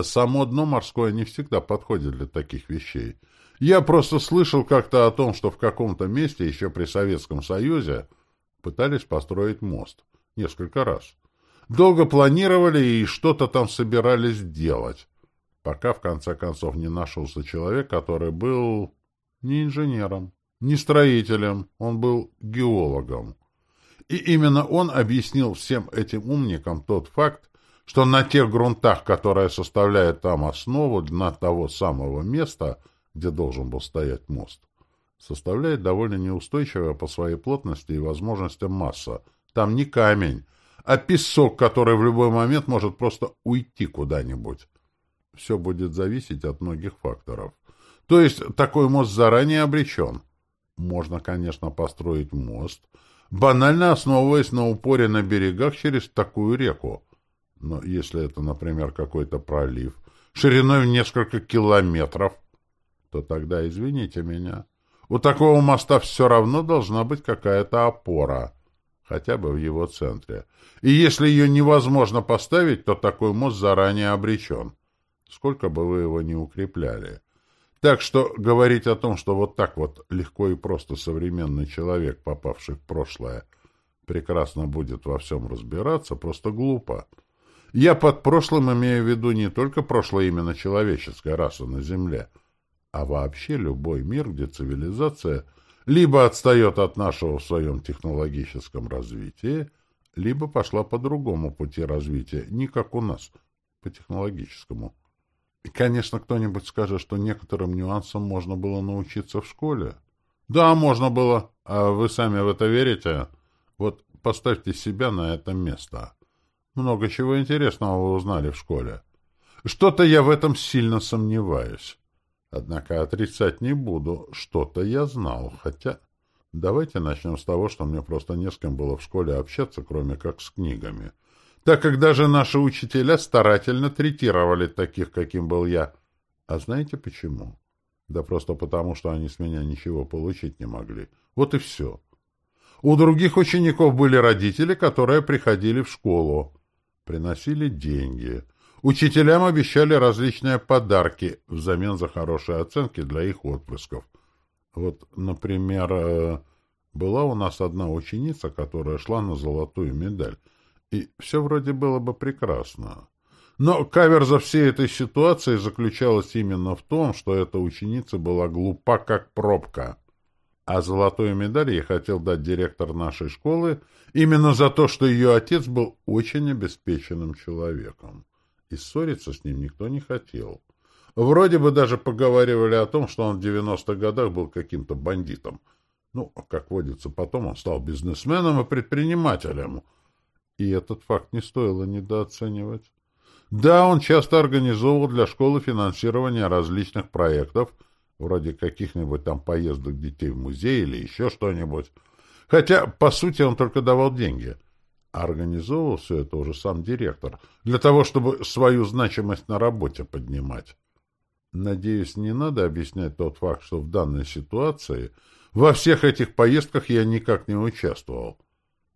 Само дно морское не всегда подходит для таких вещей. Я просто слышал как-то о том, что в каком-то месте еще при Советском Союзе пытались построить мост. Несколько раз. Долго планировали и что-то там собирались делать. Пока, в конце концов, не нашелся человек, который был не инженером, не строителем, он был геологом. И именно он объяснил всем этим умникам тот факт, что на тех грунтах, которые составляют там основу для того самого места, где должен был стоять мост, составляет довольно неустойчивая по своей плотности и возможностям масса. Там не камень, а песок, который в любой момент может просто уйти куда-нибудь. Все будет зависеть от многих факторов. То есть такой мост заранее обречен. Можно, конечно, построить мост, банально основываясь на упоре на берегах через такую реку. Но если это, например, какой-то пролив, шириной в несколько километров, то тогда, извините меня, у такого моста все равно должна быть какая-то опора, хотя бы в его центре. И если ее невозможно поставить, то такой мост заранее обречен, сколько бы вы его ни укрепляли. Так что говорить о том, что вот так вот легко и просто современный человек, попавший в прошлое, прекрасно будет во всем разбираться, просто глупо. Я под прошлым имею в виду не только прошлое именно человеческой расы на Земле, а вообще любой мир, где цивилизация либо отстает от нашего в своем технологическом развитии, либо пошла по другому пути развития, не как у нас, по технологическому. И, конечно, кто-нибудь скажет, что некоторым нюансам можно было научиться в школе. Да, можно было. А вы сами в это верите? Вот поставьте себя на это место. Много чего интересного вы узнали в школе. Что-то я в этом сильно сомневаюсь. Однако отрицать не буду. Что-то я знал, хотя... Давайте начнем с того, что мне просто не с кем было в школе общаться, кроме как с книгами так как даже наши учителя старательно третировали таких, каким был я. А знаете почему? Да просто потому, что они с меня ничего получить не могли. Вот и все. У других учеников были родители, которые приходили в школу, приносили деньги. Учителям обещали различные подарки взамен за хорошие оценки для их отпрысков. Вот, например, э, была у нас одна ученица, которая шла на золотую медаль — и все вроде было бы прекрасно. Но каверза всей этой ситуации заключалась именно в том, что эта ученица была глупа, как пробка. А золотую медаль ей хотел дать директор нашей школы именно за то, что ее отец был очень обеспеченным человеком. И ссориться с ним никто не хотел. Вроде бы даже поговаривали о том, что он в 90-х годах был каким-то бандитом. Ну, как водится, потом он стал бизнесменом и предпринимателем — и этот факт не стоило недооценивать. Да, он часто организовывал для школы финансирование различных проектов, вроде каких-нибудь там поездок детей в музей или еще что-нибудь. Хотя, по сути, он только давал деньги. А организовывал все это уже сам директор, для того, чтобы свою значимость на работе поднимать. Надеюсь, не надо объяснять тот факт, что в данной ситуации во всех этих поездках я никак не участвовал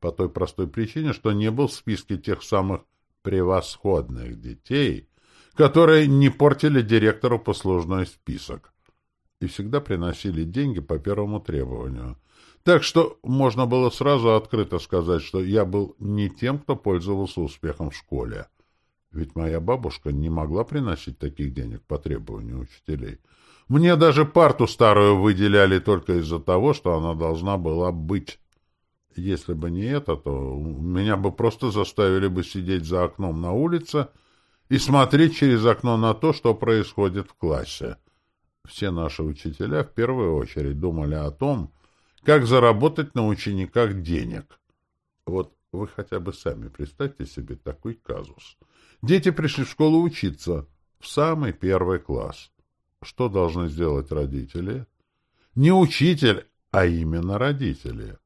по той простой причине, что не был в списке тех самых превосходных детей, которые не портили директору послужной список и всегда приносили деньги по первому требованию. Так что можно было сразу открыто сказать, что я был не тем, кто пользовался успехом в школе. Ведь моя бабушка не могла приносить таких денег по требованию учителей. Мне даже парту старую выделяли только из-за того, что она должна была быть. Если бы не это, то меня бы просто заставили бы сидеть за окном на улице и смотреть через окно на то, что происходит в классе. Все наши учителя в первую очередь думали о том, как заработать на учениках денег. Вот вы хотя бы сами представьте себе такой казус. Дети пришли в школу учиться, в самый первый класс. Что должны сделать родители? Не учитель, а именно родители.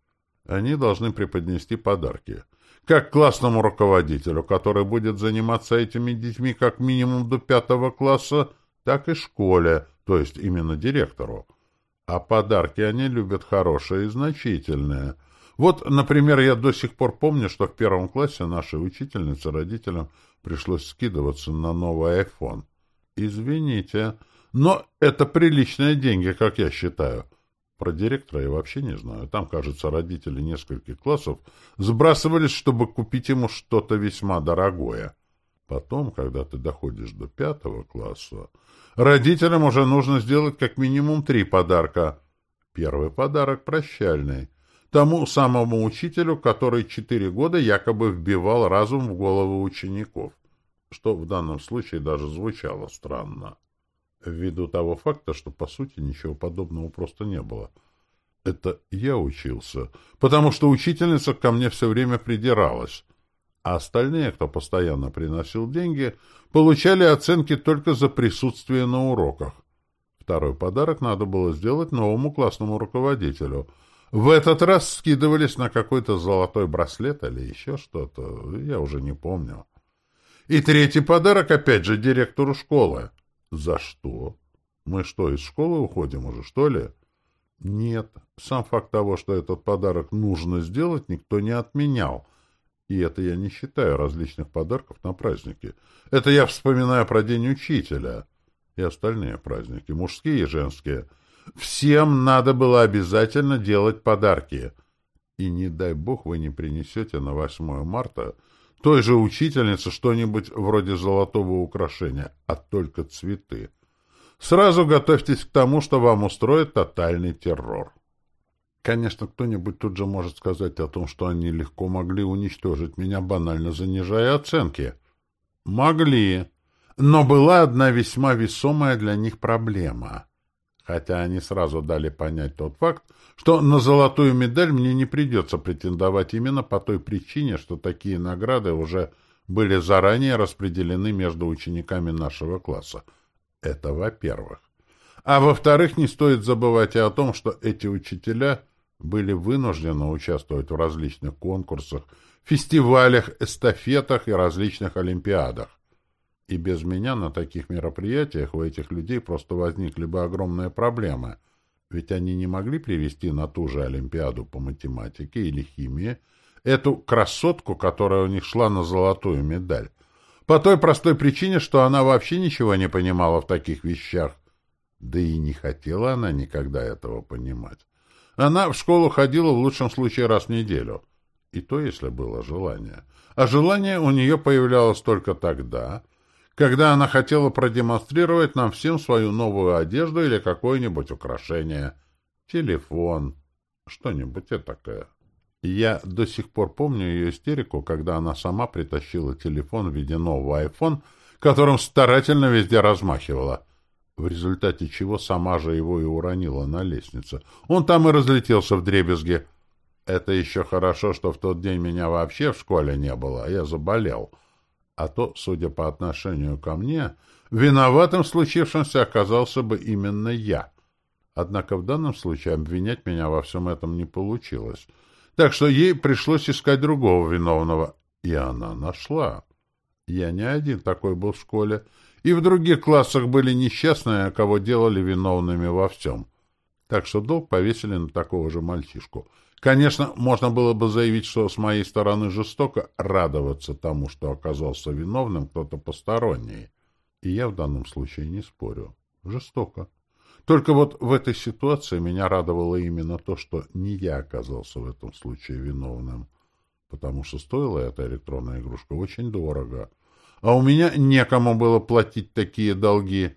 Они должны преподнести подарки. Как классному руководителю, который будет заниматься этими детьми как минимум до пятого класса, так и школе, то есть именно директору. А подарки они любят хорошие и значительные. Вот, например, я до сих пор помню, что в первом классе нашей учительнице родителям пришлось скидываться на новый iPhone. Извините, но это приличные деньги, как я считаю. Про директора я вообще не знаю. Там, кажется, родители нескольких классов сбрасывались, чтобы купить ему что-то весьма дорогое. Потом, когда ты доходишь до пятого класса, родителям уже нужно сделать как минимум три подарка. Первый подарок прощальный. Тому самому учителю, который четыре года якобы вбивал разум в головы учеников. Что в данном случае даже звучало странно ввиду того факта, что, по сути, ничего подобного просто не было. Это я учился, потому что учительница ко мне все время придиралась, а остальные, кто постоянно приносил деньги, получали оценки только за присутствие на уроках. Второй подарок надо было сделать новому классному руководителю. В этот раз скидывались на какой-то золотой браслет или еще что-то, я уже не помню. И третий подарок опять же директору школы. За что? Мы что, из школы уходим уже, что ли? Нет, сам факт того, что этот подарок нужно сделать, никто не отменял. И это я не считаю различных подарков на праздники. Это я вспоминаю про День Учителя и остальные праздники, мужские и женские. Всем надо было обязательно делать подарки. И не дай бог вы не принесете на 8 марта той же учительнице что-нибудь вроде золотого украшения, а только цветы. Сразу готовьтесь к тому, что вам устроит тотальный террор. Конечно, кто-нибудь тут же может сказать о том, что они легко могли уничтожить меня, банально занижая оценки. Могли. Но была одна весьма весомая для них проблема. Хотя они сразу дали понять тот факт, что на золотую медаль мне не придется претендовать именно по той причине, что такие награды уже были заранее распределены между учениками нашего класса. Это во-первых. А во-вторых, не стоит забывать и о том, что эти учителя были вынуждены участвовать в различных конкурсах, фестивалях, эстафетах и различных олимпиадах. И без меня на таких мероприятиях у этих людей просто возникли бы огромные проблемы, ведь они не могли привести на ту же олимпиаду по математике или химии эту красотку, которая у них шла на золотую медаль. По той простой причине, что она вообще ничего не понимала в таких вещах. Да и не хотела она никогда этого понимать. Она в школу ходила в лучшем случае раз в неделю. И то, если было желание. А желание у нее появлялось только тогда, когда она хотела продемонстрировать нам всем свою новую одежду или какое-нибудь украшение. Телефон, что-нибудь этакое. Я до сих пор помню ее истерику, когда она сама притащила телефон в виде нового iPhone, которым старательно везде размахивала, в результате чего сама же его и уронила на лестнице. Он там и разлетелся в дребезги. Это еще хорошо, что в тот день меня вообще в школе не было, а я заболел. А то, судя по отношению ко мне, виноватым в случившемся оказался бы именно я. Однако в данном случае обвинять меня во всем этом не получилось — так что ей пришлось искать другого виновного. И она нашла. Я не один такой был в школе. И в других классах были несчастные, кого делали виновными во всем. Так что долг повесили на такого же мальчишку. Конечно, можно было бы заявить, что с моей стороны жестоко радоваться тому, что оказался виновным кто-то посторонний. И я в данном случае не спорю. Жестоко. Только вот в этой ситуации меня радовало именно то, что не я оказался в этом случае виновным, потому что стоила эта электронная игрушка очень дорого, а у меня некому было платить такие долги.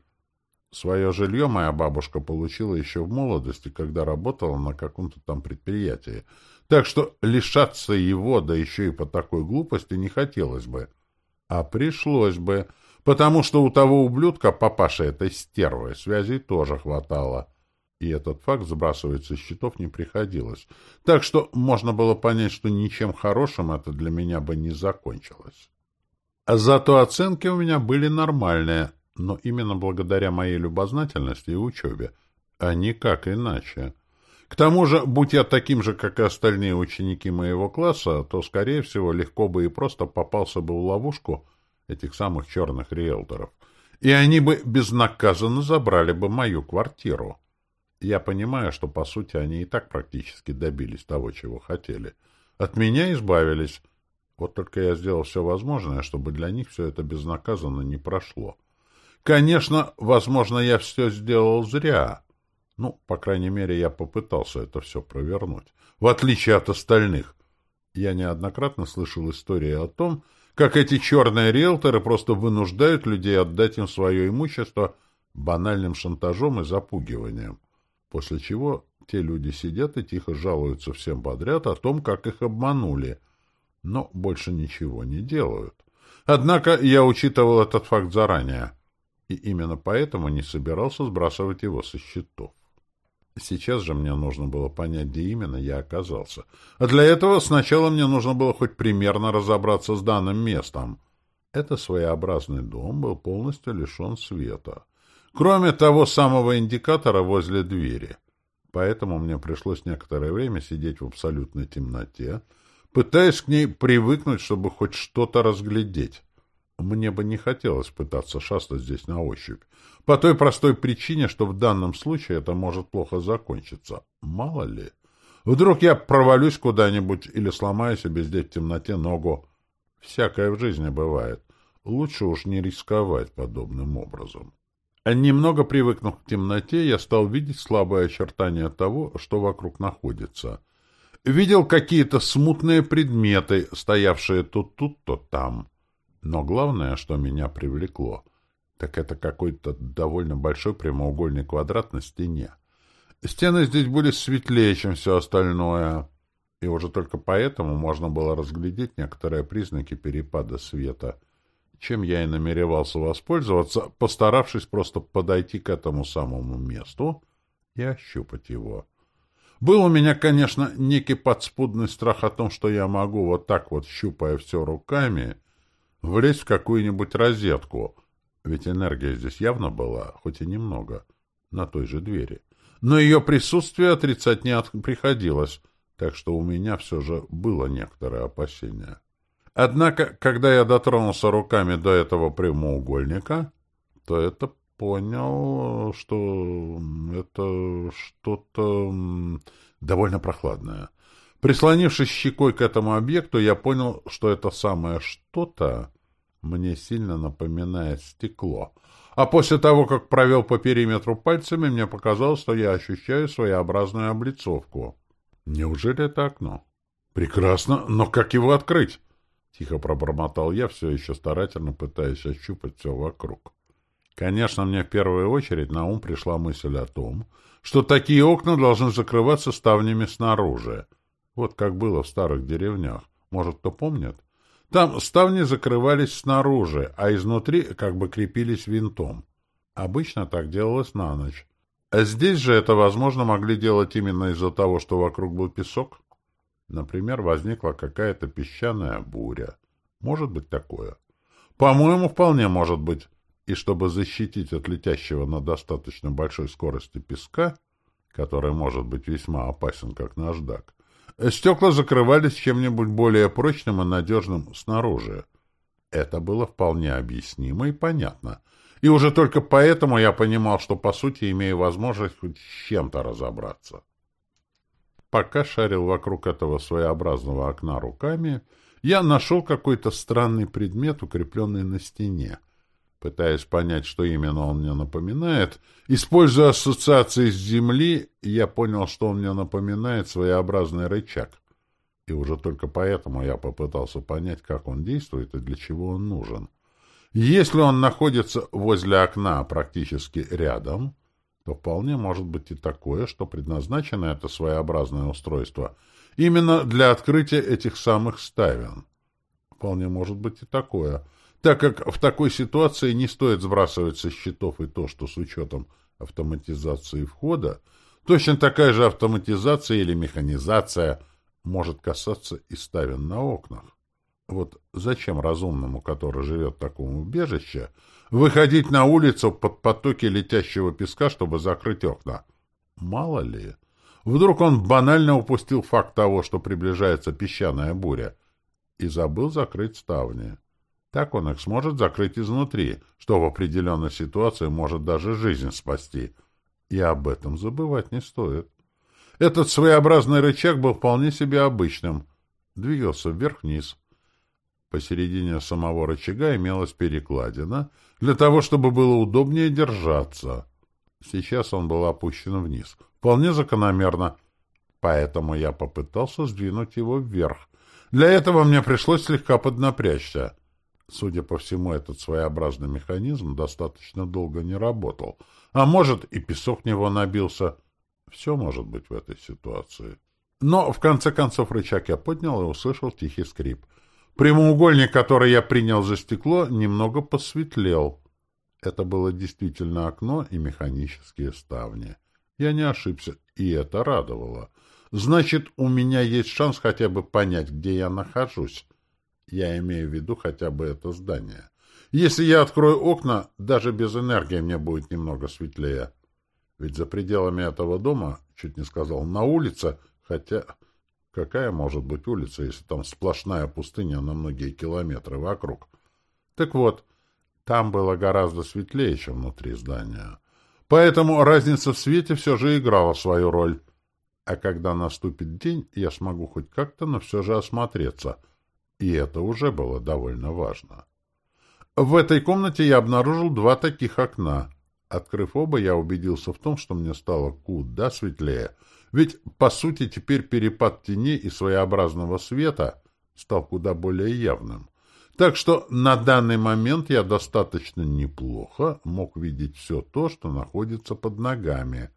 Свое жилье моя бабушка получила еще в молодости, когда работала на каком-то там предприятии, так что лишаться его, да еще и по такой глупости, не хотелось бы. А пришлось бы, потому что у того ублюдка, папаши этой стервы, связей тоже хватало. И этот факт сбрасывать со счетов не приходилось. Так что можно было понять, что ничем хорошим это для меня бы не закончилось. А зато оценки у меня были нормальные, но именно благодаря моей любознательности и учебе, а никак иначе. К тому же, будь я таким же, как и остальные ученики моего класса, то, скорее всего, легко бы и просто попался бы в ловушку — этих самых черных риэлторов, и они бы безнаказанно забрали бы мою квартиру. Я понимаю, что, по сути, они и так практически добились того, чего хотели. От меня избавились. Вот только я сделал все возможное, чтобы для них все это безнаказанно не прошло. Конечно, возможно, я все сделал зря. Ну, по крайней мере, я попытался это все провернуть. В отличие от остальных. Я неоднократно слышал истории о том, как эти черные риэлторы просто вынуждают людей отдать им свое имущество банальным шантажом и запугиванием, после чего те люди сидят и тихо жалуются всем подряд о том, как их обманули, но больше ничего не делают. Однако я учитывал этот факт заранее, и именно поэтому не собирался сбрасывать его со счетов. Сейчас же мне нужно было понять, где именно я оказался. А для этого сначала мне нужно было хоть примерно разобраться с данным местом. Это своеобразный дом был полностью лишен света. кроме того самого индикатора возле двери. Поэтому мне пришлось некоторое время сидеть в абсолютной темноте, пытаясь к ней привыкнуть, чтобы хоть что-то разглядеть. Мне бы не хотелось пытаться шастать здесь на ощупь, по той простой причине, что в данном случае это может плохо закончиться. Мало ли. Вдруг я провалюсь куда-нибудь или сломаю себе здесь в темноте ногу. Всякое в жизни бывает. Лучше уж не рисковать подобным образом. Немного привыкнув к темноте, я стал видеть слабые очертания того, что вокруг находится. Видел какие-то смутные предметы, стоявшие то тут, то там. Но главное, что меня привлекло, так это какой-то довольно большой прямоугольный квадрат на стене. Стены здесь были светлее, чем все остальное, и уже только поэтому можно было разглядеть некоторые признаки перепада света, чем я и намеревался воспользоваться, постаравшись просто подойти к этому самому месту и ощупать его. Был у меня, конечно, некий подспудный страх о том, что я могу вот так вот, щупая все руками, влезть в какую-нибудь розетку, ведь энергия здесь явно была, хоть и немного, на той же двери. Но ее присутствие отрицать не от... приходилось, так что у меня все же было некоторое опасение. Однако, когда я дотронулся руками до этого прямоугольника, то это понял, что это что-то довольно прохладное. Прислонившись щекой к этому объекту, я понял, что это самое что-то мне сильно напоминает стекло. А после того, как провел по периметру пальцами, мне показалось, что я ощущаю своеобразную облицовку. Неужели это окно? Прекрасно, но как его открыть? Тихо пробормотал я, все еще старательно пытаясь ощупать все вокруг. Конечно, мне в первую очередь на ум пришла мысль о том, что такие окна должны закрываться ставнями снаружи — вот как было в старых деревнях. Может, кто помнит? Там ставни закрывались снаружи, а изнутри как бы крепились винтом. Обычно так делалось на ночь. А здесь же это, возможно, могли делать именно из-за того, что вокруг был песок. Например, возникла какая-то песчаная буря. Может быть такое. По-моему, вполне может быть. И чтобы защитить от летящего на достаточно большой скорости песка, который может быть весьма опасен, как наждак, Стекла закрывались чем-нибудь более прочным и надежным снаружи. Это было вполне объяснимо и понятно. И уже только поэтому я понимал, что, по сути, имею возможность хоть с чем-то разобраться. Пока шарил вокруг этого своеобразного окна руками, я нашел какой-то странный предмет, укрепленный на стене. Пытаясь понять, что именно он мне напоминает, используя ассоциации с Земли, я понял, что он мне напоминает своеобразный рычаг. И уже только поэтому я попытался понять, как он действует и для чего он нужен. Если он находится возле окна практически рядом, то вполне может быть и такое, что предназначено это своеобразное устройство именно для открытия этих самых ставен. Вполне может быть и такое — так как в такой ситуации не стоит сбрасывать со счетов и то, что с учетом автоматизации входа, точно такая же автоматизация или механизация может касаться и ставен на окнах. Вот зачем разумному, который живет в таком убежище, выходить на улицу под потоки летящего песка, чтобы закрыть окна? Мало ли. Вдруг он банально упустил факт того, что приближается песчаная буря, и забыл закрыть ставни. Так он их сможет закрыть изнутри, что в определенной ситуации может даже жизнь спасти. И об этом забывать не стоит. Этот своеобразный рычаг был вполне себе обычным. Двигался вверх-вниз. Посередине самого рычага имелась перекладина, для того, чтобы было удобнее держаться. Сейчас он был опущен вниз. Вполне закономерно. Поэтому я попытался сдвинуть его вверх. Для этого мне пришлось слегка поднапрячься. Судя по всему, этот своеобразный механизм достаточно долго не работал. А может, и песок в него набился. Все может быть в этой ситуации. Но, в конце концов, рычаг я поднял и услышал тихий скрип. Прямоугольник, который я принял за стекло, немного посветлел. Это было действительно окно и механические ставни. Я не ошибся, и это радовало. Значит, у меня есть шанс хотя бы понять, где я нахожусь. Я имею в виду хотя бы это здание. Если я открою окна, даже без энергии мне будет немного светлее. Ведь за пределами этого дома, чуть не сказал, на улице, хотя какая может быть улица, если там сплошная пустыня на многие километры вокруг? Так вот, там было гораздо светлее, чем внутри здания. Поэтому разница в свете все же играла свою роль. А когда наступит день, я смогу хоть как-то, но все же осмотреться. И это уже было довольно важно. В этой комнате я обнаружил два таких окна. Открыв оба, я убедился в том, что мне стало куда светлее. Ведь, по сути, теперь перепад теней и своеобразного света стал куда более явным. Так что на данный момент я достаточно неплохо мог видеть все то, что находится под ногами.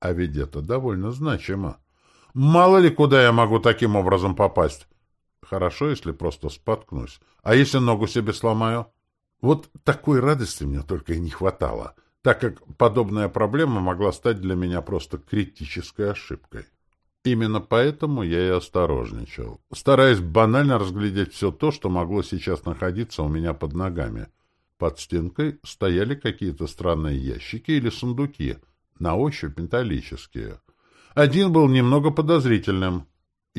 А ведь это довольно значимо. Мало ли, куда я могу таким образом попасть. Хорошо, если просто споткнусь. А если ногу себе сломаю? Вот такой радости мне только и не хватало, так как подобная проблема могла стать для меня просто критической ошибкой. Именно поэтому я и осторожничал, стараясь банально разглядеть все то, что могло сейчас находиться у меня под ногами. Под стенкой стояли какие-то странные ящики или сундуки, на ощупь металлические. Один был немного подозрительным,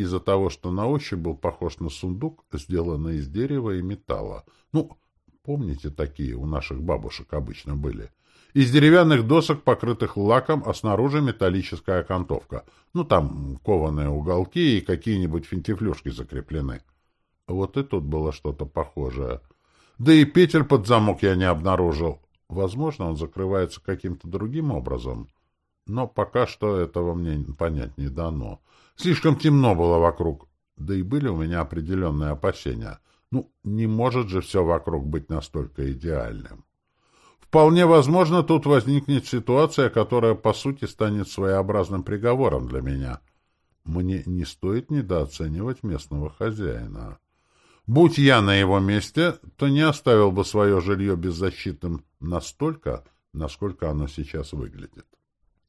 из-за того, что на ощупь был похож на сундук, сделанный из дерева и металла. Ну, помните, такие у наших бабушек обычно были из деревянных досок, покрытых лаком, а снаружи металлическая окантовка. Ну, там кованые уголки и какие-нибудь финтифлюшки закреплены. Вот и тут было что-то похожее. Да и петель под замок я не обнаружил. Возможно, он закрывается каким-то другим образом. Но пока что этого мне понять не дано. Слишком темно было вокруг. Да и были у меня определенные опасения. Ну, не может же все вокруг быть настолько идеальным. Вполне возможно, тут возникнет ситуация, которая, по сути, станет своеобразным приговором для меня. Мне не стоит недооценивать местного хозяина. Будь я на его месте, то не оставил бы свое жилье беззащитным настолько, насколько оно сейчас выглядит.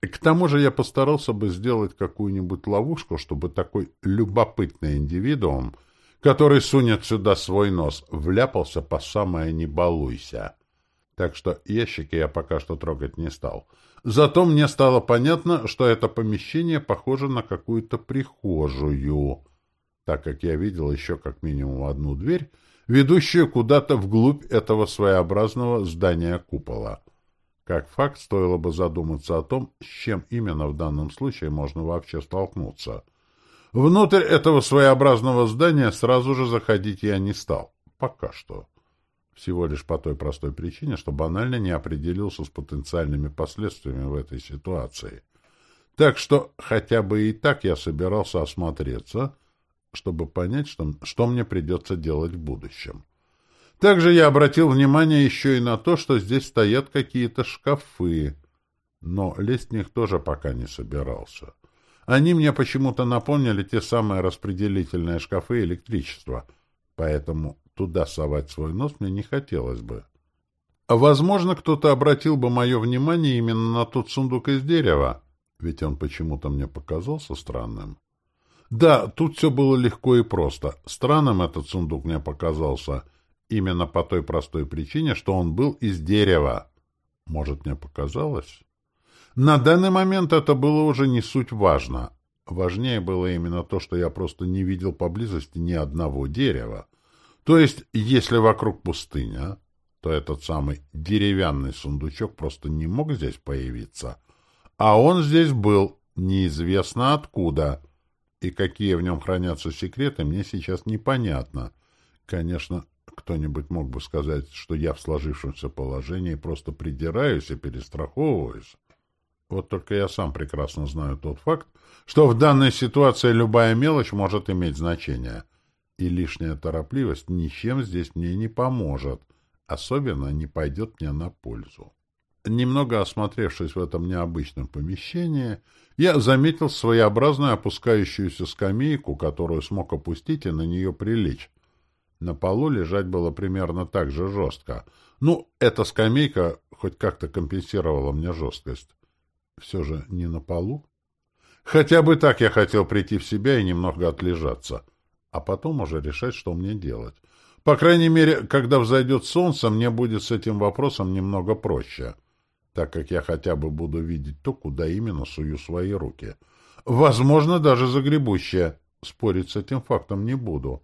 К тому же я постарался бы сделать какую-нибудь ловушку, чтобы такой любопытный индивидуум, который сунет сюда свой нос, вляпался по самое «не балуйся» так что ящики я пока что трогать не стал. Зато мне стало понятно, что это помещение похоже на какую-то прихожую, так как я видел еще как минимум одну дверь, ведущую куда-то вглубь этого своеобразного здания купола. Как факт, стоило бы задуматься о том, с чем именно в данном случае можно вообще столкнуться. Внутрь этого своеобразного здания сразу же заходить я не стал. Пока что. Всего лишь по той простой причине, что банально не определился с потенциальными последствиями в этой ситуации. Так что хотя бы и так я собирался осмотреться, чтобы понять, что, что мне придется делать в будущем. Также я обратил внимание еще и на то, что здесь стоят какие-то шкафы, но лезть в них тоже пока не собирался. Они мне почему-то напомнили те самые распределительные шкафы электричества, поэтому Туда совать свой нос мне не хотелось бы. Возможно, кто-то обратил бы мое внимание именно на тот сундук из дерева, ведь он почему-то мне показался странным. Да, тут все было легко и просто. Странным этот сундук мне показался именно по той простой причине, что он был из дерева. Может, мне показалось? На данный момент это было уже не суть важно. Важнее было именно то, что я просто не видел поблизости ни одного дерева. То есть, если вокруг пустыня, то этот самый деревянный сундучок просто не мог здесь появиться. А он здесь был, неизвестно откуда. И какие в нем хранятся секреты, мне сейчас непонятно. Конечно, кто-нибудь мог бы сказать, что я в сложившемся положении просто придираюсь и перестраховываюсь. Вот только я сам прекрасно знаю тот факт, что в данной ситуации любая мелочь может иметь значение и лишняя торопливость ничем здесь мне не поможет, особенно не пойдет мне на пользу. Немного осмотревшись в этом необычном помещении, я заметил своеобразную опускающуюся скамейку, которую смог опустить и на нее прилечь. На полу лежать было примерно так же жестко. Ну, эта скамейка хоть как-то компенсировала мне жесткость. Все же не на полу. Хотя бы так я хотел прийти в себя и немного отлежаться — а потом уже решать, что мне делать. По крайней мере, когда взойдет солнце, мне будет с этим вопросом немного проще, так как я хотя бы буду видеть то, куда именно сую свои руки. Возможно, даже загребущее. Спорить с этим фактом не буду.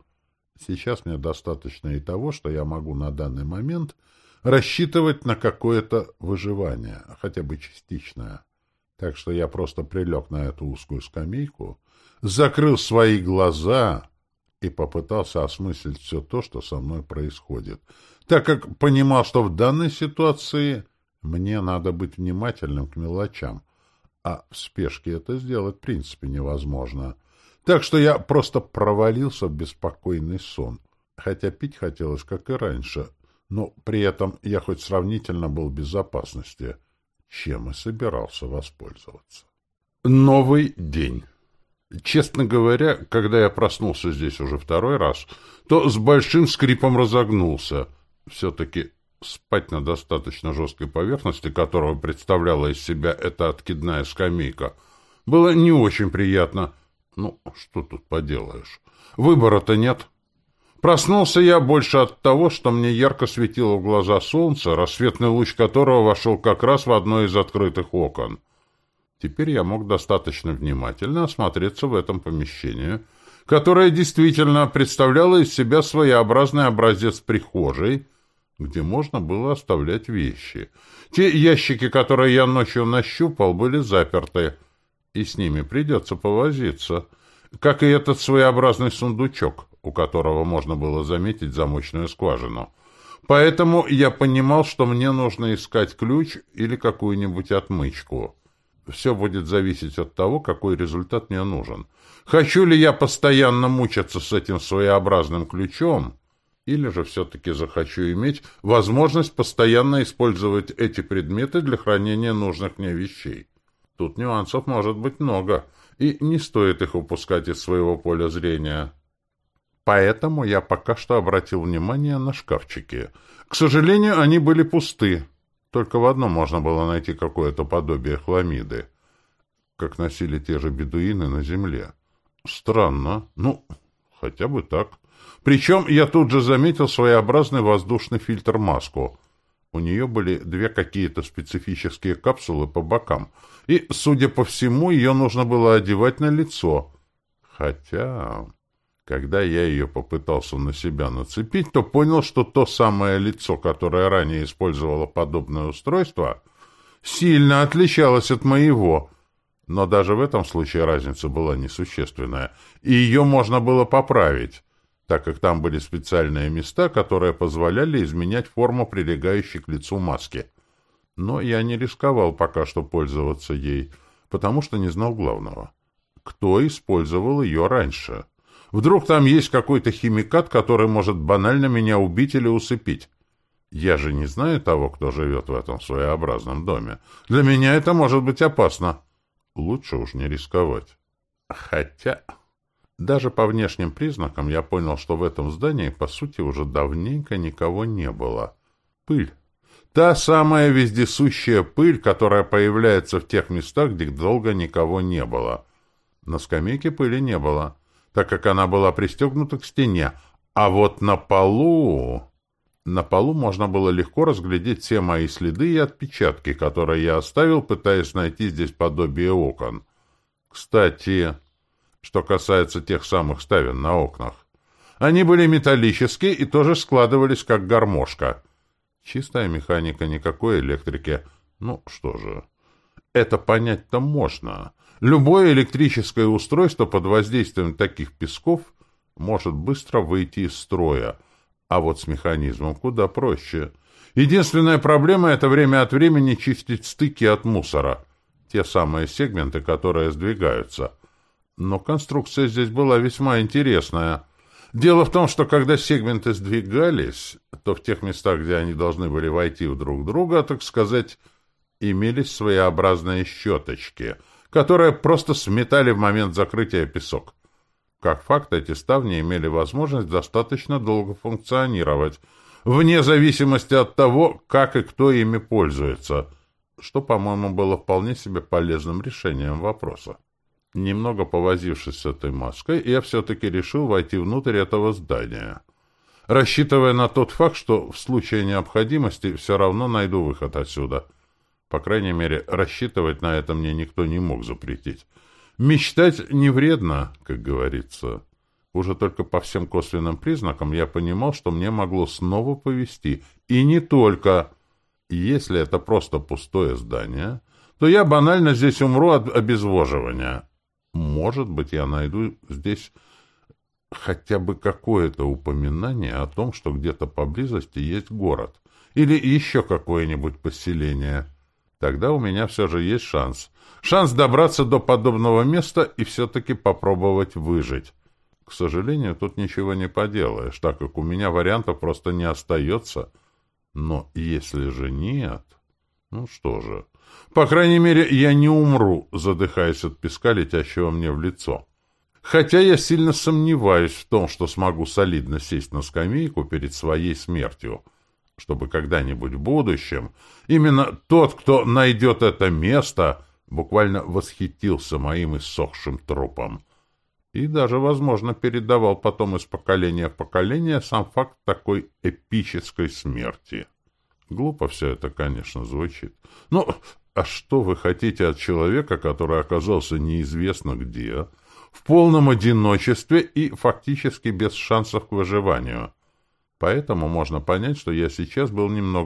Сейчас мне достаточно и того, что я могу на данный момент рассчитывать на какое-то выживание, хотя бы частичное. Так что я просто прилег на эту узкую скамейку, закрыл свои глаза и попытался осмыслить все то, что со мной происходит, так как понимал, что в данной ситуации мне надо быть внимательным к мелочам, а в спешке это сделать в принципе невозможно. Так что я просто провалился в беспокойный сон, хотя пить хотелось, как и раньше, но при этом я хоть сравнительно был в безопасности, чем и собирался воспользоваться. Новый день. Честно говоря, когда я проснулся здесь уже второй раз, то с большим скрипом разогнулся. Все-таки спать на достаточно жесткой поверхности, которую представляла из себя эта откидная скамейка, было не очень приятно. Ну, что тут поделаешь? Выбора-то нет. Проснулся я больше от того, что мне ярко светило в глаза солнце, рассветный луч которого вошел как раз в одно из открытых окон. Теперь я мог достаточно внимательно осмотреться в этом помещении, которое действительно представляло из себя своеобразный образец прихожей, где можно было оставлять вещи. Те ящики, которые я ночью нащупал, были заперты, и с ними придется повозиться, как и этот своеобразный сундучок, у которого можно было заметить замочную скважину. Поэтому я понимал, что мне нужно искать ключ или какую-нибудь отмычку. Все будет зависеть от того, какой результат мне нужен. Хочу ли я постоянно мучаться с этим своеобразным ключом, или же все-таки захочу иметь возможность постоянно использовать эти предметы для хранения нужных мне вещей. Тут нюансов может быть много, и не стоит их упускать из своего поля зрения. Поэтому я пока что обратил внимание на шкафчики. К сожалению, они были пусты. Только в одном можно было найти какое-то подобие хламиды, как носили те же бедуины на земле. Странно. Ну, хотя бы так. Причем я тут же заметил своеобразный воздушный фильтр-маску. У нее были две какие-то специфические капсулы по бокам, и, судя по всему, ее нужно было одевать на лицо. Хотя... Когда я ее попытался на себя нацепить, то понял, что то самое лицо, которое ранее использовало подобное устройство, сильно отличалось от моего. Но даже в этом случае разница была несущественная, и ее можно было поправить, так как там были специальные места, которые позволяли изменять форму прилегающей к лицу маски. Но я не рисковал пока что пользоваться ей, потому что не знал главного. Кто использовал ее раньше? — Вдруг там есть какой-то химикат, который может банально меня убить или усыпить. Я же не знаю того, кто живет в этом своеобразном доме. Для меня это может быть опасно. Лучше уж не рисковать. Хотя... Даже по внешним признакам я понял, что в этом здании, по сути, уже давненько никого не было. Пыль. Та самая вездесущая пыль, которая появляется в тех местах, где долго никого не было. На скамейке пыли не было так как она была пристегнута к стене, а вот на полу... На полу можно было легко разглядеть все мои следы и отпечатки, которые я оставил, пытаясь найти здесь подобие окон. Кстати, что касается тех самых ставен на окнах. Они были металлические и тоже складывались как гармошка. Чистая механика, никакой электрики. Ну, что же, это понять-то можно. Любое электрическое устройство под воздействием таких песков может быстро выйти из строя, а вот с механизмом куда проще. Единственная проблема — это время от времени чистить стыки от мусора, те самые сегменты, которые сдвигаются. Но конструкция здесь была весьма интересная. Дело в том, что когда сегменты сдвигались, то в тех местах, где они должны были войти в друг друга, так сказать, имелись своеобразные щеточки — которые просто сметали в момент закрытия песок. Как факт, эти ставни имели возможность достаточно долго функционировать, вне зависимости от того, как и кто ими пользуется, что, по-моему, было вполне себе полезным решением вопроса. Немного повозившись с этой маской, я все-таки решил войти внутрь этого здания. рассчитывая на тот факт, что в случае необходимости все равно найду выход отсюда. По крайней мере, рассчитывать на это мне никто не мог запретить. Мечтать не вредно, как говорится. Уже только по всем косвенным признакам я понимал, что мне могло снова повести. И не только. Если это просто пустое здание, то я банально здесь умру от обезвоживания. Может быть, я найду здесь хотя бы какое-то упоминание о том, что где-то поблизости есть город. Или еще какое-нибудь поселение. Тогда у меня все же есть шанс. Шанс добраться до подобного места и все-таки попробовать выжить. К сожалению, тут ничего не поделаешь, так как у меня вариантов просто не остается. Но если же нет... Ну что же... По крайней мере, я не умру, задыхаясь от песка, летящего мне в лицо. Хотя я сильно сомневаюсь в том, что смогу солидно сесть на скамейку перед своей смертью, чтобы когда-нибудь в будущем именно тот, кто найдет это место, буквально восхитился моим иссохшим трупом и даже, возможно, передавал потом из поколения в поколение сам факт такой эпической смерти. Глупо все это, конечно, звучит. Ну, а что вы хотите от человека, который оказался неизвестно где, в полном одиночестве и фактически без шансов к выживанию? Поэтому можно понять, что я сейчас был немного